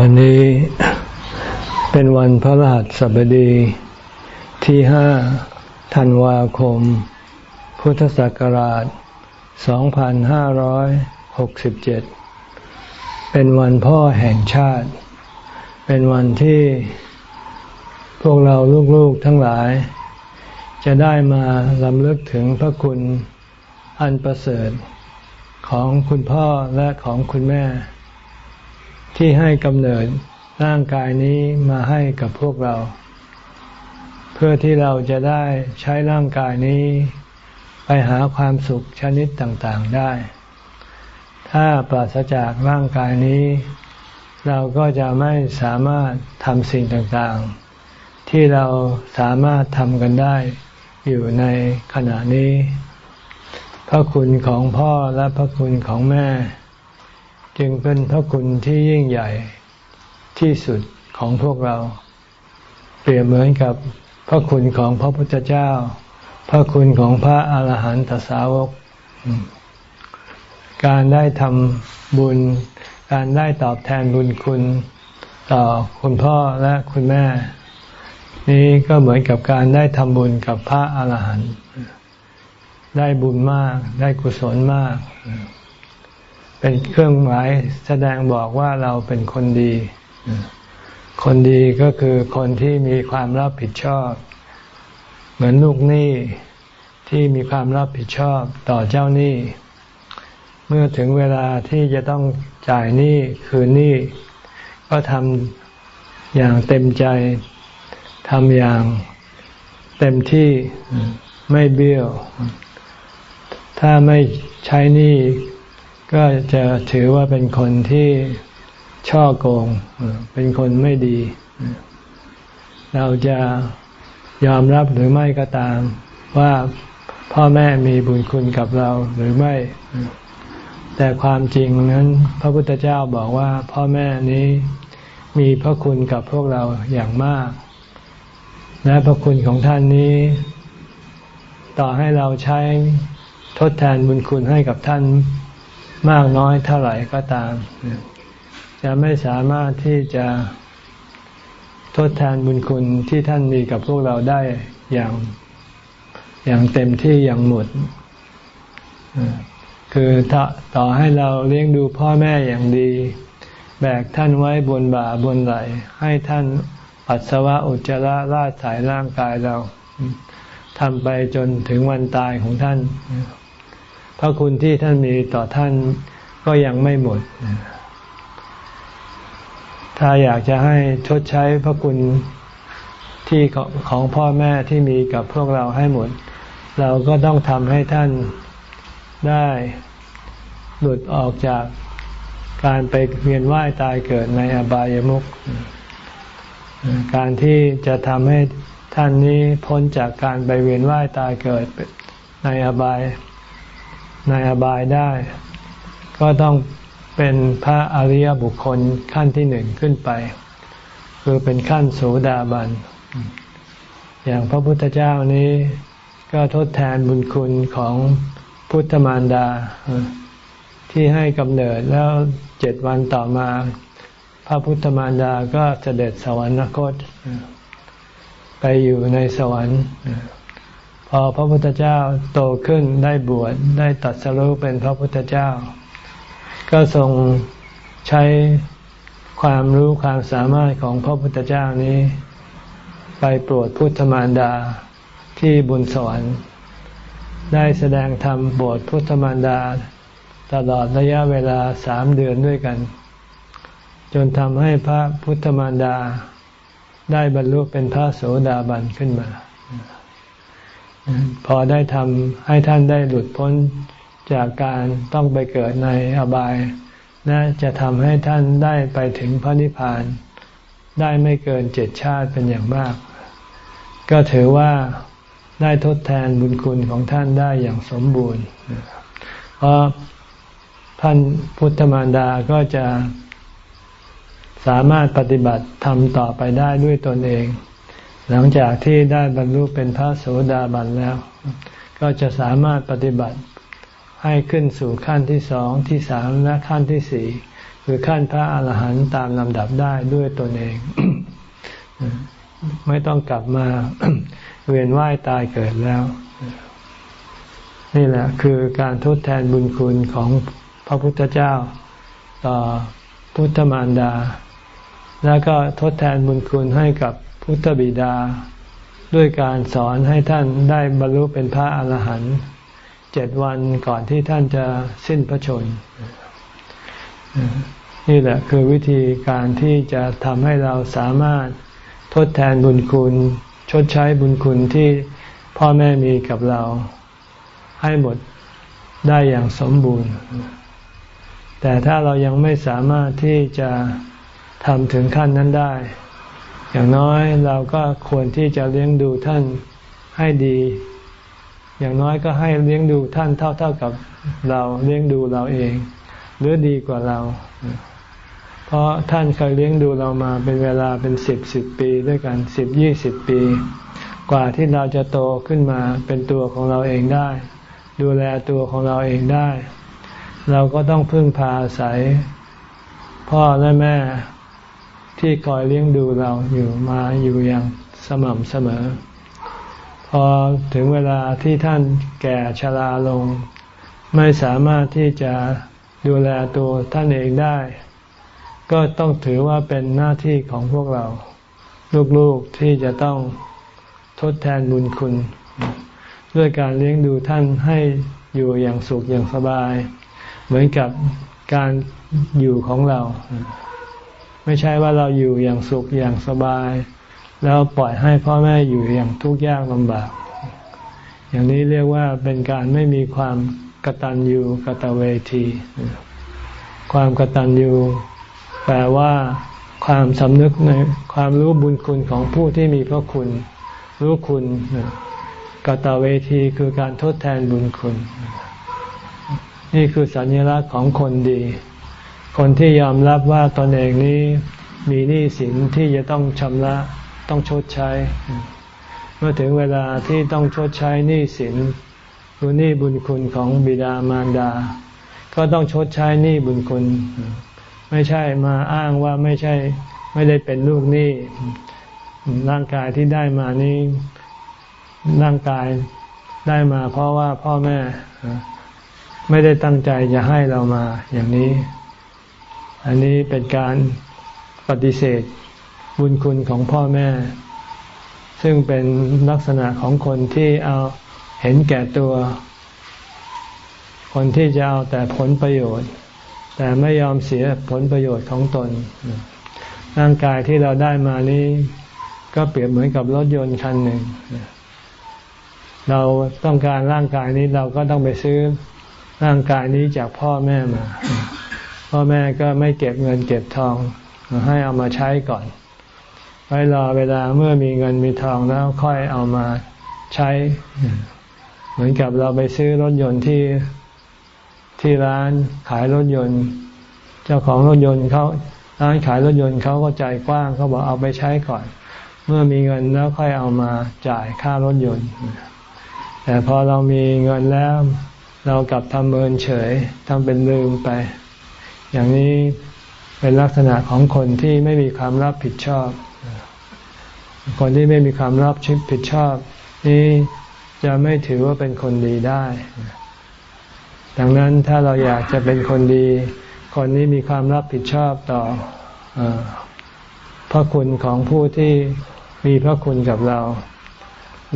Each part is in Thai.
วันนี้เป็นวันพระรหัสบดีที่ห้าธันวาคม พุทธศักราช 2567 เป็นวันพ่อแห่งชาติ เป็นวันที่พวกเราลูกๆทั้งหลาย จะได้มาลำลึกถึงพระคุณอันประเสริฐของคุณพ่อและของคุณแม่ ที่ให้กำเนิดร่างกายนี้มาให้กับพวกเรา เพื่อที่เราจะได้ใช้ร่างกายนี้ ไปหาความสุขชนิดต่างๆได้ ถ้าปราศจากร่างกายนี้ เราก็จะไม่สามารถทำสิ่งต่างๆ ที่เราสามารถทำกันได้อยู่ในขณะนี้ พระคุณของพ่อและพระคุณของแม่ จึงเป็นพระคุณที่ยิ่งใหญ่ที่สุดของพวกเรา เปรียบเหมือนกับพระคุณของพระพุทธเจ้า พระคุณของพระอาหารหันตสาวก การได้ทำบุญ การได้ตอบแทนบุญคุณต่อคุณพ่อและคุณแม่ นี้ก็เหมือนกับการได้ทำบุญกับพระอาหารหันต์ได้บุญมาก ได้กุศลมาก เป็นเครื่องหมายแสดงบอกว่าเราเป็นคนดี คนดีก็คือคนที่มีความรับผิดชอบ เหมือนลูกหนี้ที่มีความรับผิดชอบต่อเจ้าหนี้ เมื่อถึงเวลาที่จะต้องจ่ายหนี้คืนหนี้ก็ทำอย่างเต็มใจทำอย่างเต็มที่ไม่เบี้ยว ถ้าไม่ใช้หนี้ ก็จะถือว่าเป็นคนที่ช่อโกง เป็นคนไม่ดี เราจะยอมรับหรือไม่ก็ตาม ว่าพ่อแม่มีบุญคุณกับเราหรือไม่ แต่ความจริงนั้น พระพุทธเจ้าบอกว่า พ่อแม่นี้มีพระคุณกับพวกเราอย่างมาก และพระคุณของท่านนี้ ต่อให้เราใช้ทดแทนบุญคุณให้กับท่าน มากน้อยเท่าไหร่ก็ตาม จะไม่สามารถที่จะทดแทนบุญคุณที่ท่านมีกับพวกเราได้อย่างอย่างเต็มที่อย่างหมด คือต่อให้เราเลี้ยงดูพ่อแม่อย่างดี แบกท่านไว้บนบ่าบนไหล ให้ท่านปัสสาวะอุจจาระราดสายร่างกายเราทำไปจนถึงวันตายของท่าน พระคุณที่ท่านมีต่อท่านก็ยังไม่หมด ถ้าอยากจะให้ชดใช้พระคุณที่ของพ่อแม่ที่มีกับพวกเราให้หมด เราก็ต้องทำให้ท่านได้หลุดออกจากการไปเวียนว่ายตายเกิดในอบายมุขการที่จะทำให้ท่านนี้พ้นจากการไปเวียนว่ายตายเกิดในอบาย ในอบายได้ ก็ต้องเป็นพระอริยบุคคลขั้นที่หนึ่งขึ้นไป คือเป็นขั้นโสดาบัน อย่างพระพุทธเจ้านี้ก็ทดแทนบุญคุณของพุทธมารดา ที่ให้กำเนิดแล้วเจ็ดวันต่อมา พระพุทธมารดาก็เสด็จสวรรคต ไปอยู่ในสวรรค์ อพระพุทธเจ้าโตขึ้นได้บวชได้ตัดสรุปเป็นพระพุทธเจ้า ก็ทรงใช้ความรู้ความสามารถของพระพุทธเจ้านี้ ไปโปรดพุทธมารดาที่บุญสวรรค์ได้แสดงธรรมโปรดพุทธมารดา ตลอดระยะเวลาสามเดือนด้วยกัน จนทำให้พระพุทธมารดาได้บรรลุเป็นพระโสดาบันขึ้นมา พอได้ทำให้ท่านได้หลุดพ้นจากการต้องไปเกิดในอบายน่าจะทำให้ท่านได้ไปถึงพระนิพพาน ได้ไม่เกินเจ็ดชาติเป็นอย่างมาก ก็ถือว่าได้ทดแทนบุญคุณของท่านได้อย่างสมบูรณ์ เพราะท่านพุทธมารดาก็จะสามารถปฏิบัติทำต่อไปได้ด้วยตนเอง หลังจากที่ได้บรรลุเป็นพระโสดาบันแล้ว ก็จะสามารถปฏิบัติให้ขึ้นสู่ขั้นที่สองที่สามและขั้นที่สี่คือขั้นพระอาหารหันต์ตามลำดับได้ด้วยตนเอง ไม่ต้องกลับมาเวียนว่ายตายเกิดแล้ว นี่แหละคือการทดแทนบุญคุณของพระพุทธเจ้าต่อพุทธมารดา แล้วก็ทดแทนบุญคุณให้กับ พุทธบิดา ด้วยการสอนให้ท่านได้บรรลุเป็นพระอาหารหันต์เจ็ดวันก่อนที่ท่านจะสิ้นพระชน นี่แหละคือวิธีการที่จะทำให้เราสามารถทดแทนบุญคุณ ชดใช้บุญคุณที่พ่อแม่มีกับเรา ให้หมดได้อย่างสมบูรณ์ แต่ถ้าเรายังไม่สามารถที่จะทำถึงขั้นนั้นได้ อย่างน้อยเราก็ควรที่จะเลี้ยงดูท่านให้ดี อย่างน้อยก็ให้เลี้ยงดูท่านเท่าๆกับเราเลี้ยงดูเราเอง หรือดีกว่าเรา เพราะท่านเคยเลี้ยงดูเรามาเป็นเวลาเป็นสิบสิบปีด้วยกันสิบยี่สิบปี กว่าที่เราจะโตขึ้นมาเป็นตัวของเราเองได้ ดูแลตัวของเราเองได้ เราก็ต้องพึ่งพาอาศัยพ่อและแม่ ที่คอยเลี้ยงดูเราอยู่มาอยู่อย่างสม่ำเสมอ พอถึงเวลาที่ท่านแก่ชราลง ไม่สามารถที่จะดูแลตัวท่านเองได้ ก็ต้องถือว่าเป็นหน้าที่ของพวกเรา ลูกๆที่จะต้องทดแทนบุญคุณ ด้วยการเลี้ยงดูท่านให้อยู่อย่างสุขอย่างสบาย เหมือนกับการอยู่ของเรา ไม่ใช่ว่าเราอยู่อย่างสุขอย่างสบาย แล้วปล่อยให้พ่อแม่อยู่อย่างทุกข์ยากลำบาก อย่างนี้เรียกว่าเป็นการไม่มีความกตัญญูกตเวที ความกตัญญูแปลว่าความสำนึกในความรู้บุญคุณของผู้ที่มีพระคุณ รู้คุณกตเวทีคือการทดแทนบุญคุณ นี่คือสัญลักษณ์ของคนดี คนที่ยอมรับว่าตนเองนี้มีหนี้สินที่จะต้องชำระต้องชดใช้ เมื่อถึงเวลาที่ต้องชดใช้หนี้สินคือหนี้บุญคุณของบิดามารดา ก็ต้องชดใช้หนี้บุญคุณ ไม่ใช่มาอ้างว่าไม่ใช่ไม่ได้เป็นลูกหนี้ร่างกายที่ได้มานี้ร่างกายได้มา เพราะว่าพ่อแม่ไม่ได้ตั้งใจจะให้เรามาอย่างนี้ อันนี้เป็นการปฏิเสธบุญคุณของพ่อแม่ ซึ่งเป็นลักษณะของคนที่เอาเห็นแก่ตัว คนที่จะเอาแต่ผลประโยชน์ แต่ไม่ยอมเสียผลประโยชน์ของตน ร่างกายที่เราได้มานี้ก็เปรียบเหมือนกับรถยนต์คันหนึ่ง เราต้องการร่างกายนี้เราก็ต้องไปซื้อร่างกายนี้จากพ่อแม่มา พ่อแม่ก็ไม่เก็บเงินเก็บทองให้เอามาใช้ก่อน ไว้รอเวลาเมื่อมีเงินมีทองแล้วค่อยเอามาใช้ เหมือนกับเราไปซื้อรถยนต์ที่ที่ร้านขายรถยนต์ เจ้าของรถยนต์เขาร้านขายรถยนต์เขาก็ใจกว้างเขาบอกเอาไปใช้ก่อน เมื่อมีเงินแล้วค่อยเอามาจ่ายค่ารถยนต์ แต่พอเรามีเงินแล้ว เรากลับทำเมินเฉยทำเป็นลืมไป อย่างนี้เป็นลักษณะของคนที่ไม่มีความรับผิดชอบ คนที่ไม่มีความรับผิดชอบ นี้จะไม่ถือว่าเป็นคนดีได้ ดังนั้นถ้าเราอยากจะเป็นคนดี คนนี้มีความรับผิดชอบต่ออพระคุณของผู้ที่มีพระคุณกับเรา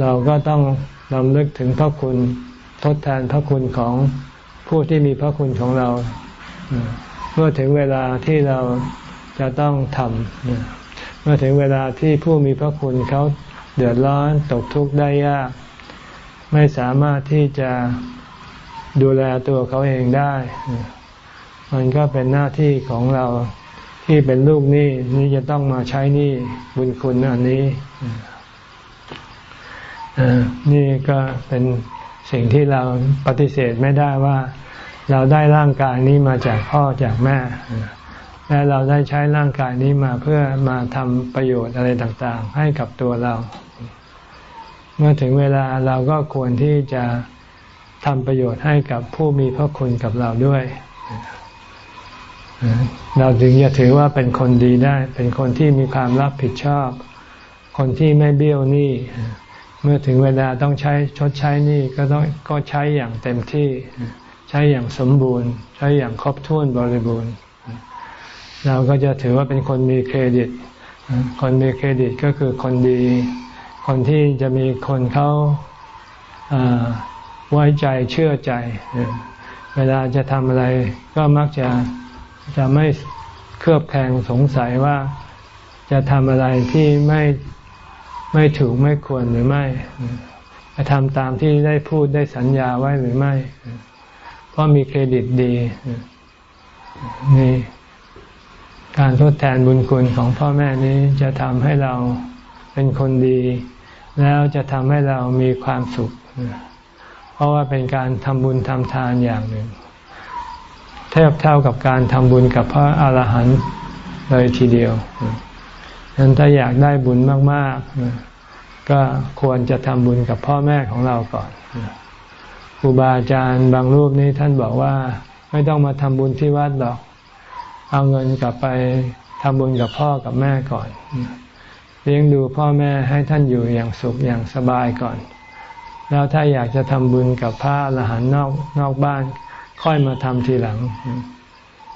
เราก็ต้องนำลึกถึงพระคุณทดแทนพระคุณของผู้ที่มีพระคุณของเรา มื่อถึงเวลาที่เราจะต้องทำเมื่อถึงเวลาที่ผู้มีพระคุณเขาเดือดร้อนตกทุกข์ได้ยาก ไม่สามารถที่จะดูแลตัวเขาเองได้ มันก็เป็นหน้าที่ของเราที่เป็นลูกหนี้นี่จะต้องมาใช้หนี้บุญคุณอันนี้นี่ก็เป็นสิ่งที่เราปฏิเสธไม่ได้ว่า เราได้ร่างกายนี้มาจากพ่อจากแม่ และเราได้ใช้ร่างกายนี้มาเพื่อมาทำประโยชน์อะไรต่างๆ ให้กับตัวเรา เมื่อถึงเวลาเราก็ควรที่จะทำประโยชน์ให้กับผู้มีพระคุณกับเราด้วย เราถึงจะถือว่าเป็นคนดีได้ เป็นคนที่มีความรับผิดชอบ คนที่ไม่เบี้ยวหนี้ เมื่อถึงเวลาต้องใช้ชดใช้หนี้ก็ต้องก็ใช้อย่างเต็มที่ ใช้อย่างสมบูรณ์ ใช้อย่างครบถ้วนบริบูรณ์ เราก็จะถือว่าเป็นคนมีเครดิต คนมีเครดิตก็คือคนดี คนที่จะมีคนเขาไว้ใจเชื่อใจ เวลาจะทำอะไรก็มักจะจะไม่เครือบแคลงสงสัยว่าจะทำอะไรที่ไม่ไม่ถูกไม่ควรหรือไม่จะทำตามที่ได้พูดได้สัญญาไว้หรือไม่ ราะมีเครดิตดีนี่การทดแทนบุญคุณของพ่อแม่นี้จะทำให้เราเป็นคนดี แล้วจะทำให้เรามีความสุข เพราะว่าเป็นการทำบุญทำทานอย่างหนึ่งเทียบเท่ากับการทำบุญกับพระอรหันต์เลยทีเดียวนั้นถ้าอยากได้บุญมาก ๆ ก็ควรจะทำบุญกับพ่อแม่ของเราก่อน ครูบาอาจารย์บางรูปนี้ท่านบอกว่าไม่ต้องมาทำบุญที่วัดหรอก เอาเงินกลับไปทำบุญกับพ่อกับแม่ก่อน เลี้ยงดูพ่อแม่ให้ท่านอยู่อย่างสุขอย่างสบายก่อน แล้วถ้าอยากจะทำบุญกับพระอรหันต์นอกนอกบ้าน ค่อยมาทำทีหลัง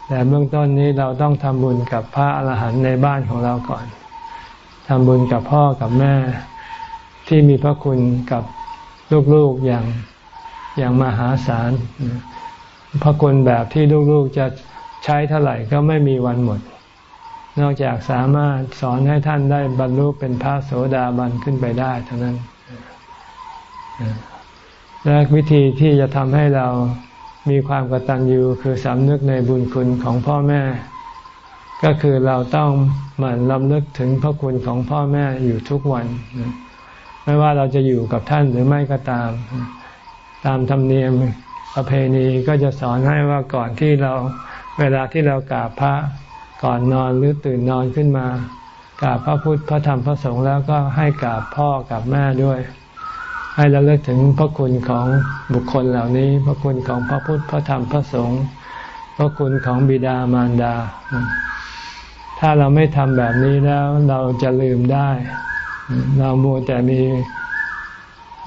แต่เบื้องต้นนี้เราต้องทำบุญกับพระอรหันต์ในบ้านของเราก่อนทำบุญกับพ่อกับแม่ที่มีพระคุณกับลูกๆอย่าง อย่างมหาศาลพระคุณแบบที่ลูกๆจะใช้เท่าไหร่ก็ไม่มีวันหมด นอกจากสามารถสอนให้ท่านได้บรรลุเป็นพระโสดาบันขึ้นไปได้เท่านั้น และวิธีที่จะทำให้เรามีความกตัญญูคือสำนึกในบุญคุณของพ่อแม่ ก็คือเราต้องหมั่นลำลึกถึงพระคุณของพ่อแม่อยู่ทุกวัน ไม่ว่าเราจะอยู่กับท่านหรือไม่ก็ตาม ตามธรรมเนียมประเพณีก็จะสอนให้ว่าก่อนที่เราเวลาที่เรากราบพระก่อนนอนหรือตื่นนอนขึ้นมากราบพระพุทธพระธรรมพระสงฆ์แล้วก็ให้กราบพ่อกับแม่ด้วย ให้เราเลิกถึงพระคุณของบุคคลเหล่านี้ พระคุณของพระพุทธพระธรรมพระสงฆ์พระคุณของบิดามารดา ถ้าเราไม่ทำแบบนี้แล้วเราจะลืมได้ เรามัวแต่มี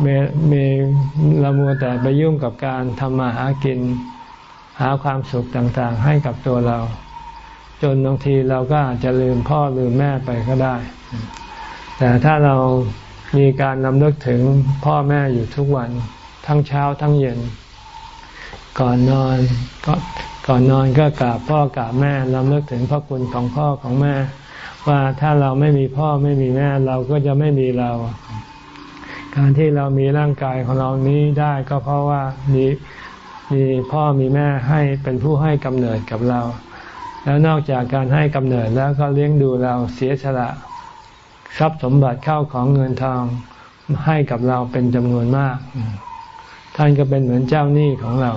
มีเรามัวแต่ไปยุ่งกับการทำมาหากิน หาความสุขต่างๆ ให้กับตัวเรา จนบางทีเราก็อาจจะลืมพ่อลืมแม่ไปก็ได้ แต่ถ้าเรามีการนำลึกถึงพ่อแม่อยู่ทุกวัน ทั้งเช้าทั้งเย็น ก่อนนอนก็ก่อนนอนก็กราบพ่อกราบแม่นำลึกถึงพระคุณของพ่อของแม่ ว่าถ้าเราไม่มีพ่อไม่มีแม่ เราก็จะไม่มีเรา การที่เรามีร่างกายของเรานี้ได้ก็เพราะว่ามีมีพ่อมีแม่ให้เป็นผู้ให้กำเนิดกับเรา แล้วนอกจากการให้กำเนิดแล้วก็เลี้ยงดูเราเสียสละทรัพย์สมบัติเข้าของเงินทองให้กับเราเป็นจำนวนมาก ท่านก็เป็นเหมือนเจ้าหนี้ของเรา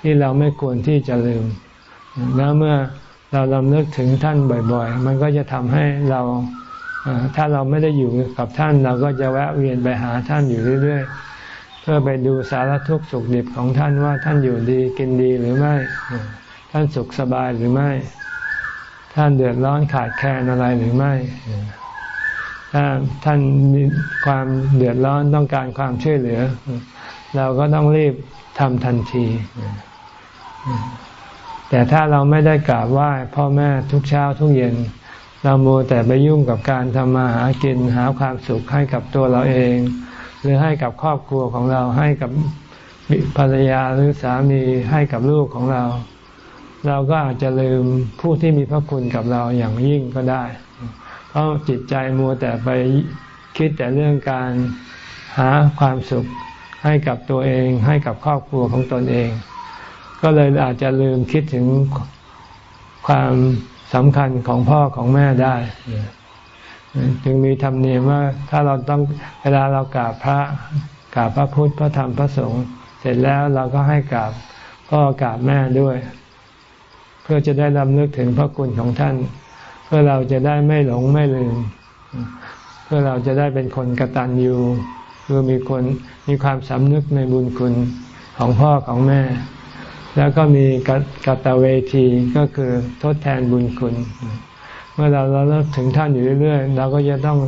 ที่เราไม่ควรที่จะลืม แล้วเมื่อเราลำลึกถึงท่านบ่อย ๆ มันก็จะทำให้เรา ถ้าเราไม่ได้อยู่กับท่านเราก็จะแวะเวียนไปหาท่านอยู่เรื่อยๆ เพื่อไปดูสารทุกข์สุขดิบของท่านว่าท่านอยู่ดีกินดีหรือไม่ ท่านสุขสบายหรือไม่ ท่านเดือดร้อนขาดแคลนอะไรหรือไม่ ถ้าท่านมีความเดือดร้อนต้องการความช่วยเหลือ เราก็ต้องรีบทำทันที แต่ถ้าเราไม่ได้กราบไหว้พ่อแม่ทุกเช้าทุกเย็น เราโมแต่ไปยุ่งกับการทำมาหากินหาความสุขให้กับตัวเราเอง หรือให้กับครอบครัวของเราให้กับภรรยาหรือสามีให้กับลูกของเรา เราก็อาจจะลืมผู้ที่มีพระคุณกับเราอย่างยิ่งก็ได้ เพราะจิตใจมัวแต่ไปคิดแต่เรื่องการหาความสุขให้กับตัวเองให้กับครอบครัวของตนเอง ก็เลยอาจจะลืมคิดถึงความ สำคัญของพ่อของแม่ได้จึงมีธรรมเนียมว่าถ้าเราต้องเวลาเรากราบพระกราบพระพุทธพระธรรมพระสงฆ์เสร็จแล้วเราก็ให้กราบพ่อกราบแม่ด้วย เพื่อจะได้รำลึกถึงพระคุณของท่าน เพื่อเราจะได้ไม่หลงไม่ลืม เพื่อเราจะได้เป็นคนกระตันยูคือมีคนมีความสำนึกในบุญคุณของพ่อของแม่ แล้วก็มีกัตเวทีก็คือทดแทนบุญคุณ เมื่อเราเราถึงท่านอยู่เรื่อยๆเราก็จะต้อง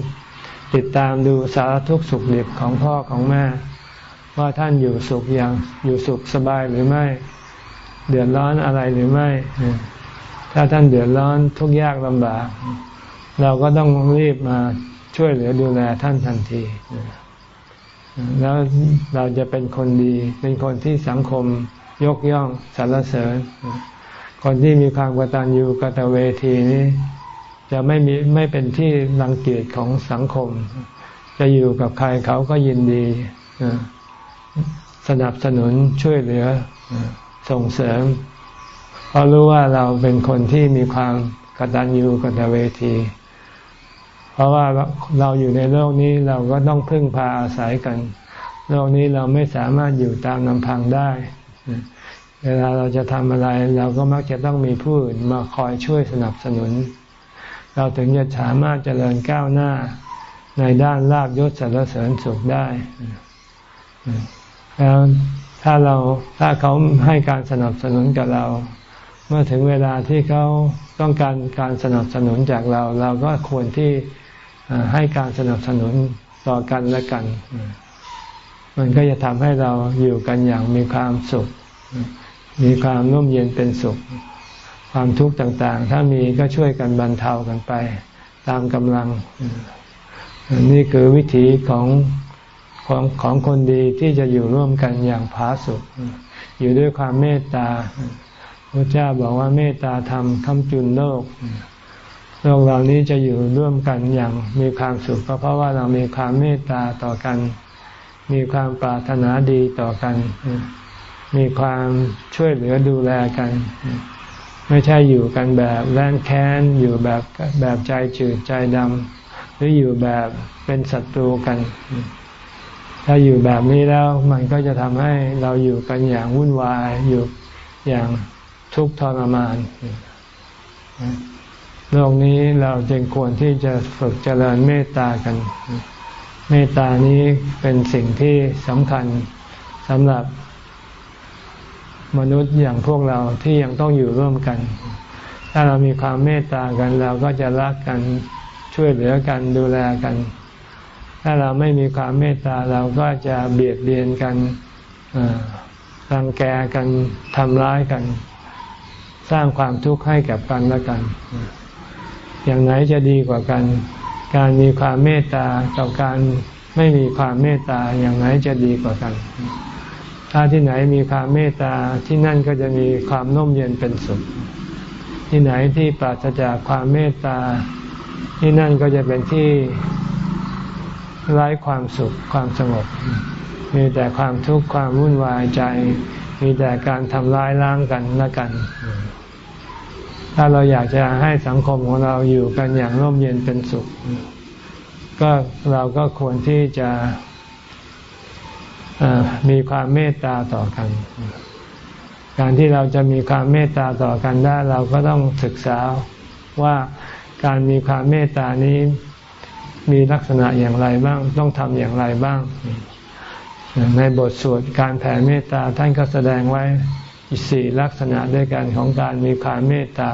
ติดตามดูสารทุกข์สุขดิบของพ่อของแม่ ว่าท่านอยู่สุขอย่างอยู่สุขสบายหรือไม่ เดือดร้อนอะไรหรือไม่ ถ้าท่านเดือดร้อนทุกข์ยากลำบาก เราก็ต้องรีบมาช่วยเหลือดูแลท่านทันทีแล้วเราจะเป็นคนดี เป็นคนที่สังคม ยกย่องสรรเสริญ คนที่มีความกตัญญูกตเวทีนี้จะไม่มีไม่เป็นที่รังเกียจของสังคม จะอยู่กับใครเขาก็ยินดีสนับสนุนช่วยเหลือส่งเสริม เพราะรู้ว่าเราเป็นคนที่มีความกตัญญูกตเวที เพราะว่าเราอยู่ในโลกนี้เราก็ต้องพึ่งพาอาศัยกัน โลกนี้เราไม่สามารถอยู่ตามลำพังได้ เวลาเราจะทำอะไร เราก็มักจะต้องมีผู้อื่นมาคอยช่วยสนับสนุน เราถึงจะสามารถเจริญก้าวหน้าในด้านลาบยศสรรเสริญสุขได้ แล้วถ้าเราถ้าเขาให้การสนับสนุนกับเรา เมื่อถึงเวลาที่เขาต้องการการสนับสนุนจากเรา เราก็ควรที่ให้การสนับสนุนต่อกันและกัน มันก็จะทำให้เราอยู่กันอย่างมีความสุข มีความร่มเย็นเป็นสุข ความทุกข์ต่างๆ ถ้ามีก็ช่วยกันบรรเทากันไป ตามกำลัง นี่คือวิถีของของของคนดีที่จะอยู่ร่วมกันอย่างผาสุกอยู่ด้วยความเมตตาพระเจ้าบอกว่าเมตตาธรรมคำจุนโลก โลกเหล่านี้จะอยู่ร่วมกันอย่างมีความสุขก็เพราะว่าเรามีความเมตตาต่อกัน มีความปรารถนาดีต่อกัน มีความช่วยเหลือดูแลกัน ไม่ใช่อยู่กันแบบแร้นแค้น อยู่แบบแบบใจจืดใจดำหรืออยู่แบบเป็นศัตรูกัน ถ้าอยู่แบบนี้แล้วมันก็จะทำให้เราอยู่กันอย่างวุ่นวาย อยู่อย่างทุกข์ทรมานโลกนี้เราจึงควรที่จะฝึกเจริญเมตตากัน เมตตานี้เป็นสิ่งที่สำคัญสำหรับมนุษย์อย่างพวกเราที่ยังต้องอยู่ร่วมกัน ถ้าเรามีความเมตตากันเราก็จะรักกันช่วยเหลือกันดูแลกัน ถ้าเราไม่มีความเมตตาเราก็จะเบียดเบียนกันรังแกกันทำร้ายกัน สร้างความทุกข์ให้กับกันและกัน อย่างไหนจะดีกว่ากัน การมีความเมตตากับการไม่มีความเมตตาอย่างไหนจะดีกว่ากัน ถ้าที่ไหนมีความเมตตาที่นั่นก็จะมีความน่มเย็นเป็นสุข ที่ไหนที่ปราศจากความเมตตา ที่นั่นก็จะเป็นที่ไร้ความสุขความสงบ มีแต่ความทุกข์ความวุ่นวายใจ มีแต่การทำร้ายล้างกันและกัน ถ้าเราอยากจะให้สังคมของเราอยู่กันอย่างร่มเย็นเป็นสุข ก็เราก็ควรที่จะมีความเมตตาต่อกัน การที่เราจะมีความเมตตาต่อกันได้ เราก็ต้องศึกษาว่าการมีความเมตตานี้มีลักษณะอย่างไรบ้าง ต้องทำอย่างไรบ้าง ในบทสวดการแผ่เมตตาท่านก็แสดงไว้ สี่ลักษณะด้วยกันของการมีความเมตตา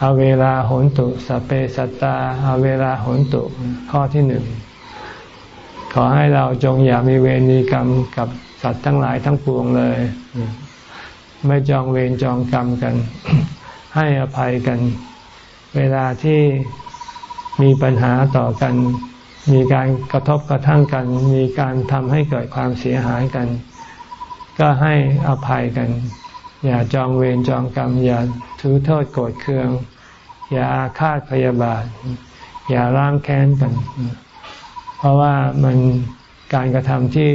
เอาเวลาโหนตุสเปสัตตาเอาเวลาโหนตุข้อที่หนึ่งขอให้เราจงอย่ามีเวรมีกรรมกับสัตว์ทั้งหลายทั้งปวงเลย ไม่จองเวรจองกรรมกัน ให้อภัยกัน เวลาที่มีปัญหาต่อกัน มีการกระทบกระทั่งกัน มีการทำให้เกิดความเสียหายกัน ก็ให้อภัยกัน อย่าจองเวรจองกรรม อย่าถือโทษโกรธเคือง อย่าอาฆาตพยาบาท อย่าล้างแค้นกัน เพราะว่ามันการกระทำที่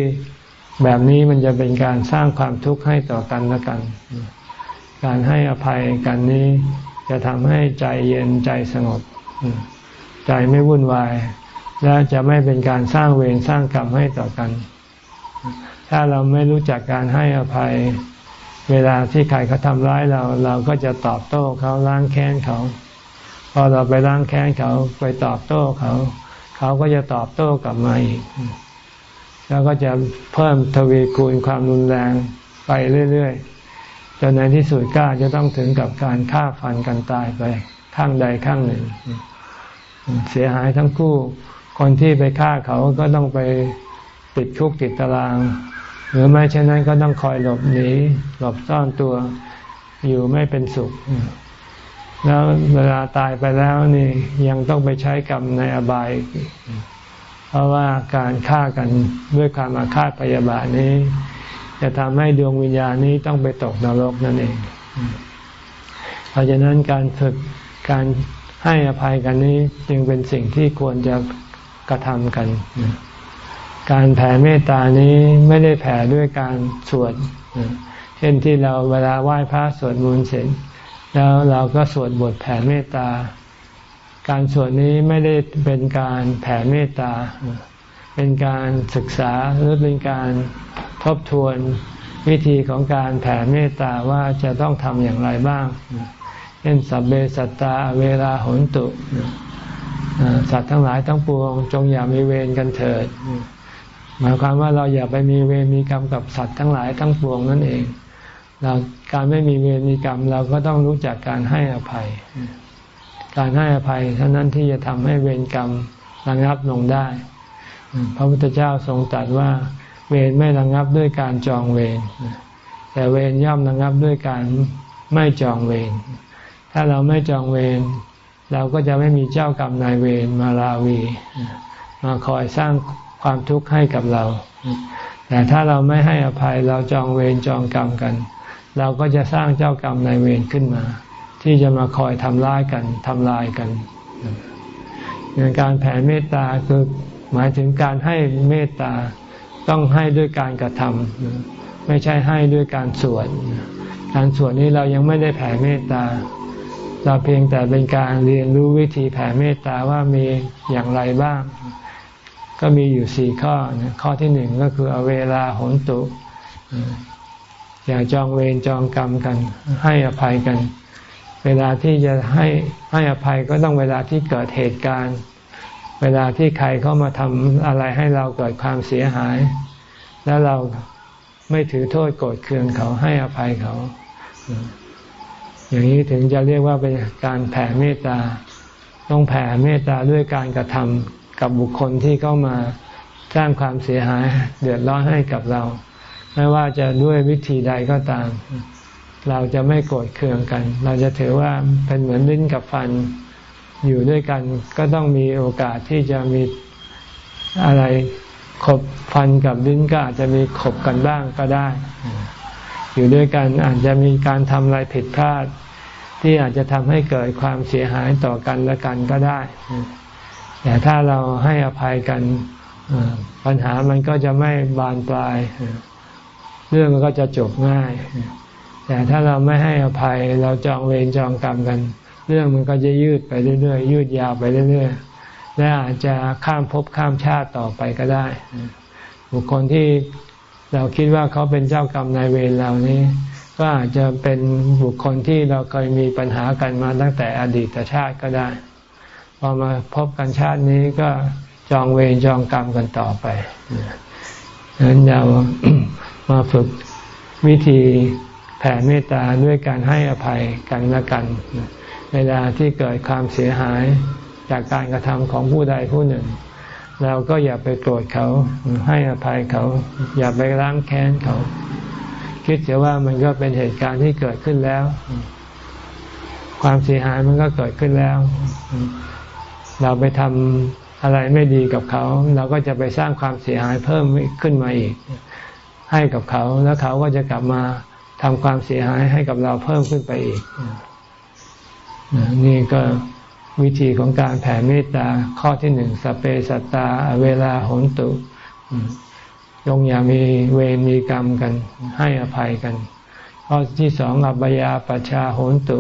แบบนี้มันจะเป็นการสร้างความทุกข์ให้ต่อกันและกัน การให้อภัยกันนี้จะทำให้ใจเย็นใจสงบ ใจไม่วุ่นวาย และจะไม่เป็นการสร้างเวรสร้างกรรมให้ต่อกัน ถ้าเราไม่รู้จักการให้อภัย เวลาที่ใครเขาทำร้ายเรา เราก็จะตอบโต้เขาล้างแค้นเขา พอเราไปล้างแค้นเขาไปตอบโต้เขา เขาก็จะตอบโต้กลับมาอีก แล้วก็จะเพิ่มทวีคูณความรุนแรงไปเรื่อยๆจนในที่สุดก็จะต้องถึงกับการฆ่าฟันกันตายไปข้างใดข้างหนึ่ง เสียหายทั้งคู่ คนที่ไปฆ่าเขาก็ต้องไปติดคุกติดตาราง หรือไม่เช่นนั้นก็ต้องคอยหลบหนีหลบซ่อนตัวอยู่ไม่เป็นสุข แล้วเวลาตายไปแล้วนี่ยังต้องไปใช้กรรมในอบาย เพราะว่าการฆ่ากันด้วยความอาฆาตพยาบาทนี้ จะทำให้ดวงวิญญาณนี้ต้องไปตกนรกนั่นเอง เพราะฉะนั้นการฝึกการให้อภัยกันนี้จึงเป็นสิ่งที่ควรจะกระทำกัน การแผ่เมตตานี้ไม่ได้แผ่ด้วยการสวดเช่นที่เราเวลาไหว้พระสวดมนต์เสร็จ แล้วเราก็สวดบทแผ่เมตตา การสวดนี้ไม่ได้เป็นการแผ่เมตตา เป็นการศึกษาหรือเป็นการทบทวนวิธีของการแผ่เมตตาว่าจะต้องทำอย่างไรบ้างเช่นสัพเบสัตตาเวลาหนตุสัตว์ทั้งหลายทั้งปวง จงอย่ามีเวรกันเถิด หมายความว่าเราอย่าไปมีเวรมีกรรมกับสัตว์ทั้งหลายทั้งปวงนั่นเอง เราการไม่มีเวรมีกรรมเราก็ต้องรู้จักการให้อภัย การให้อภัยเท่านั้นที่จะทำให้เวรกรรมระงับลงได้ พระพุทธเจ้าทรงตรัสว่าเวรไม่ระงับด้วยการจองเวรแต่เวรย่อมระงับด้วยการไม่จองเวรถ้าเราไม่จองเวรเราก็จะไม่มีเจ้ากรรมนายเวรมาลาวี มาคอยสร้าง ความทุกข์ให้กับเรา แต่ถ้าเราไม่ให้อภัยเราจองเวรจองกรรมกัน เราก็จะสร้างเจ้ากรรมนายเวรขึ้นมา ที่จะมาคอยทำร้ายกันทำลายกันการแผ่เมตตาคือหมายถึงการให้เมตตาต้องให้ด้วยการกระทำไม่ใช่ให้ด้วยการสวดการสวดนี้เรายังไม่ได้แผ่เมตตา เราเพียงแต่เป็นการเรียนรู้วิธีแผ่เมตตาว่ามีอย่างไรบ้าง ก็มีอยู่สี่ข้อ ข้อที่หนึ่งก็คือเวลาหนตุ อย่าจองเวรจองกรรมกัน ให้อภัยกัน เวลาที่จะให้ให้อภัยก็ต้องเวลาที่เกิดเหตุการณ์ เวลาที่ใครเข้ามาทำอะไรให้เราเกิดความเสียหาย แล้วเราไม่ถือโทษโกรธเคืองเขาให้อภัยเขา อย่างนี้ถึงจะเรียกว่าเป็นการแผ่เมตตา ต้องแผ่เมตตาด้วยการกระทำ กับบุคคลที่เข้ามาสร้างความเสียหายเดือดร้อนให้กับเรา ไม่ว่าจะด้วยวิธีใดก็ตาม เราจะไม่โกรธเคืองกัน เราจะถือว่าเป็นเหมือนลิ้นกับฟันอยู่ด้วยกัน ก็ต้องมีโอกาสที่จะมีอะไรขบฟันกับลิ้นก็อาจจะมีขบกันบ้างก็ได้ อยู่ด้วยกันอาจจะมีการทำอะไรผิดพลาด ที่อาจจะทำให้เกิดความเสียหายต่อกันและกันก็ได้ แต่ถ้าเราให้อภัยกันปัญหามันก็จะไม่บานปลาย เรื่องก็จะจบง่าย แต่ถ้าเราไม่ให้อภัยเราจองเวรจองกรรมกัน เรื่องมันก็จะยืดไปเรื่อยๆยืดยาวไปเรื่อยๆและอาจจะข้ามภพข้ามชาติต่อไปก็ได้ บุคคลที่เราคิดว่าเขาเป็นเจ้ากรรมนายเวรเรานี้ ก็อาจจะเป็นบุคคลที่เราเคยมีปัญหากันมาตั้งแต่อดีตชาติก็ได้ พอมาพบกันชาตินี้ก็จองเวรจองกรรมกันต่อไปดังนั้นเรามาฝึกวิธีแผ่เมตตาด้วยการให้อภัยกันและกัน เวลาที่เกิดความเสียหายจากการกระทำของผู้ใดผู้หนึ่ง เราก็อย่าไปโกรธเขา ให้อภัยเขา อย่าไปล้างแค้นเขา คิดเสียว่ามันก็เป็นเหตุการณ์ที่เกิดขึ้นแล้ว ความเสียหายมันก็เกิดขึ้นแล้ว เราไปทำอะไรไม่ดีกับเขา เราก็จะไปสร้างความเสียหายเพิ่มขึ้นมาอีก ให้กับเขาแล้วเขาก็จะกลับมาทำความเสียหายให้กับเราเพิ่มขึ้นไปอีก นี่ก็วิธีของการแผ่เมตตาข้อที่หนึ่งสเปสัตตาเวลาหนตุยงอย่ามีเวรมีกรรมกัน ให้อภัยกัน ข้อที่สองอัปยาปชาโหนตุ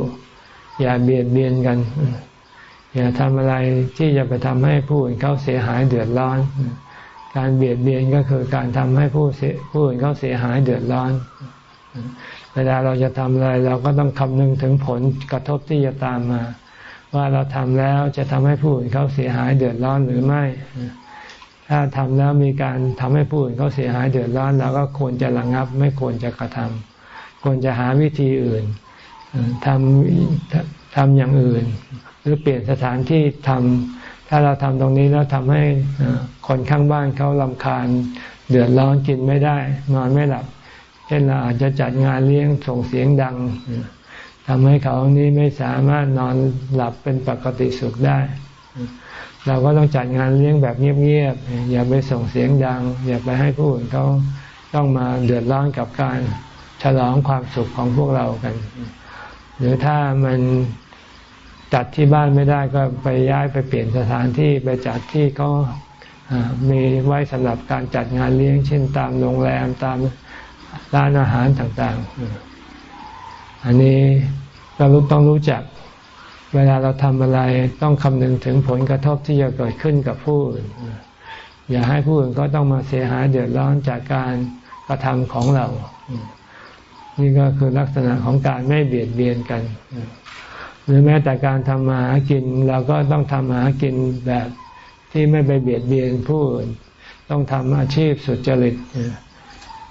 อย่าเบียดเบียนกัน อย่าทำอะไรที่จะไปทำให้ผู้อื่นเขาเสียหายเดือดร้อน การเบียดเบียนก็คือการทำให้ผู้ผู้อื่นเขาเสียหายเดือดร้อน เวลาเราจะทำอะไรเราก็ต้องคำนึงถึงผลกระทบที่จะตามมา ว่าเราทำแล้วจะทำให้ผู้อื่นเขาเสียหายเดือดร้อนหรือไม่ ถ้าทำแล้วมีการทำให้ผู้อื่นเขาเสียหายเดือดร้อนเราก็ควรจะระงับ ไม่ควรจะกระทำควรจะหาวิธีอื่นทำทำอย่างอื่น รือเปลี่ยนสถานที่ทำถ้าเราทำตรงนี้แล้วทำให้คนข้างบ้านเขาลำคาญ เดือดร้อนกินไม่ได้ นอนไม่หลับ เช่นเราอาจจะจัดงานเลี้ยงส่งเสียงดังทำให้เขานี้ไม่สามารถนอนหลับเป็นปกติสุขได้ เราก็ต้องจัดงานเลี้ยงแบบเงียบๆ อย่าไปส่งเสียงดัง อย่าไปให้ผู้อื่นเขาต้องมาเดือดร้อนกับการฉลองความสุขของพวกเรากัน หรือถ้ามัน จัดที่บ้านไม่ได้ก็ไปย้ายไปเปลี่ยนสถานที่ไปจัดที่เขามีไว้สำหรับการจัดงานเลี้ยงเช่นตามโรงแรมตามร้านอาหารต่างๆ อันนี้เราต้องรู้จัก เวลาเราทำอะไรต้องคำนึงถึงผลกระทบที่จะเกิดขึ้นกับผู้อื่น อย่าให้ผู้อื่นก็ต้องมาเสียหายเดือดร้อนจากการกระทำของเรา นี่ก็คือลักษณะของการไม่เบียดเบียนกัน หรือแม้แต่การทำมาหากินเราก็ต้องทำมาหากินแบบที่ไม่ไปเบียดเบียนผู้อื่น ต้องทำอาชีพสุจริต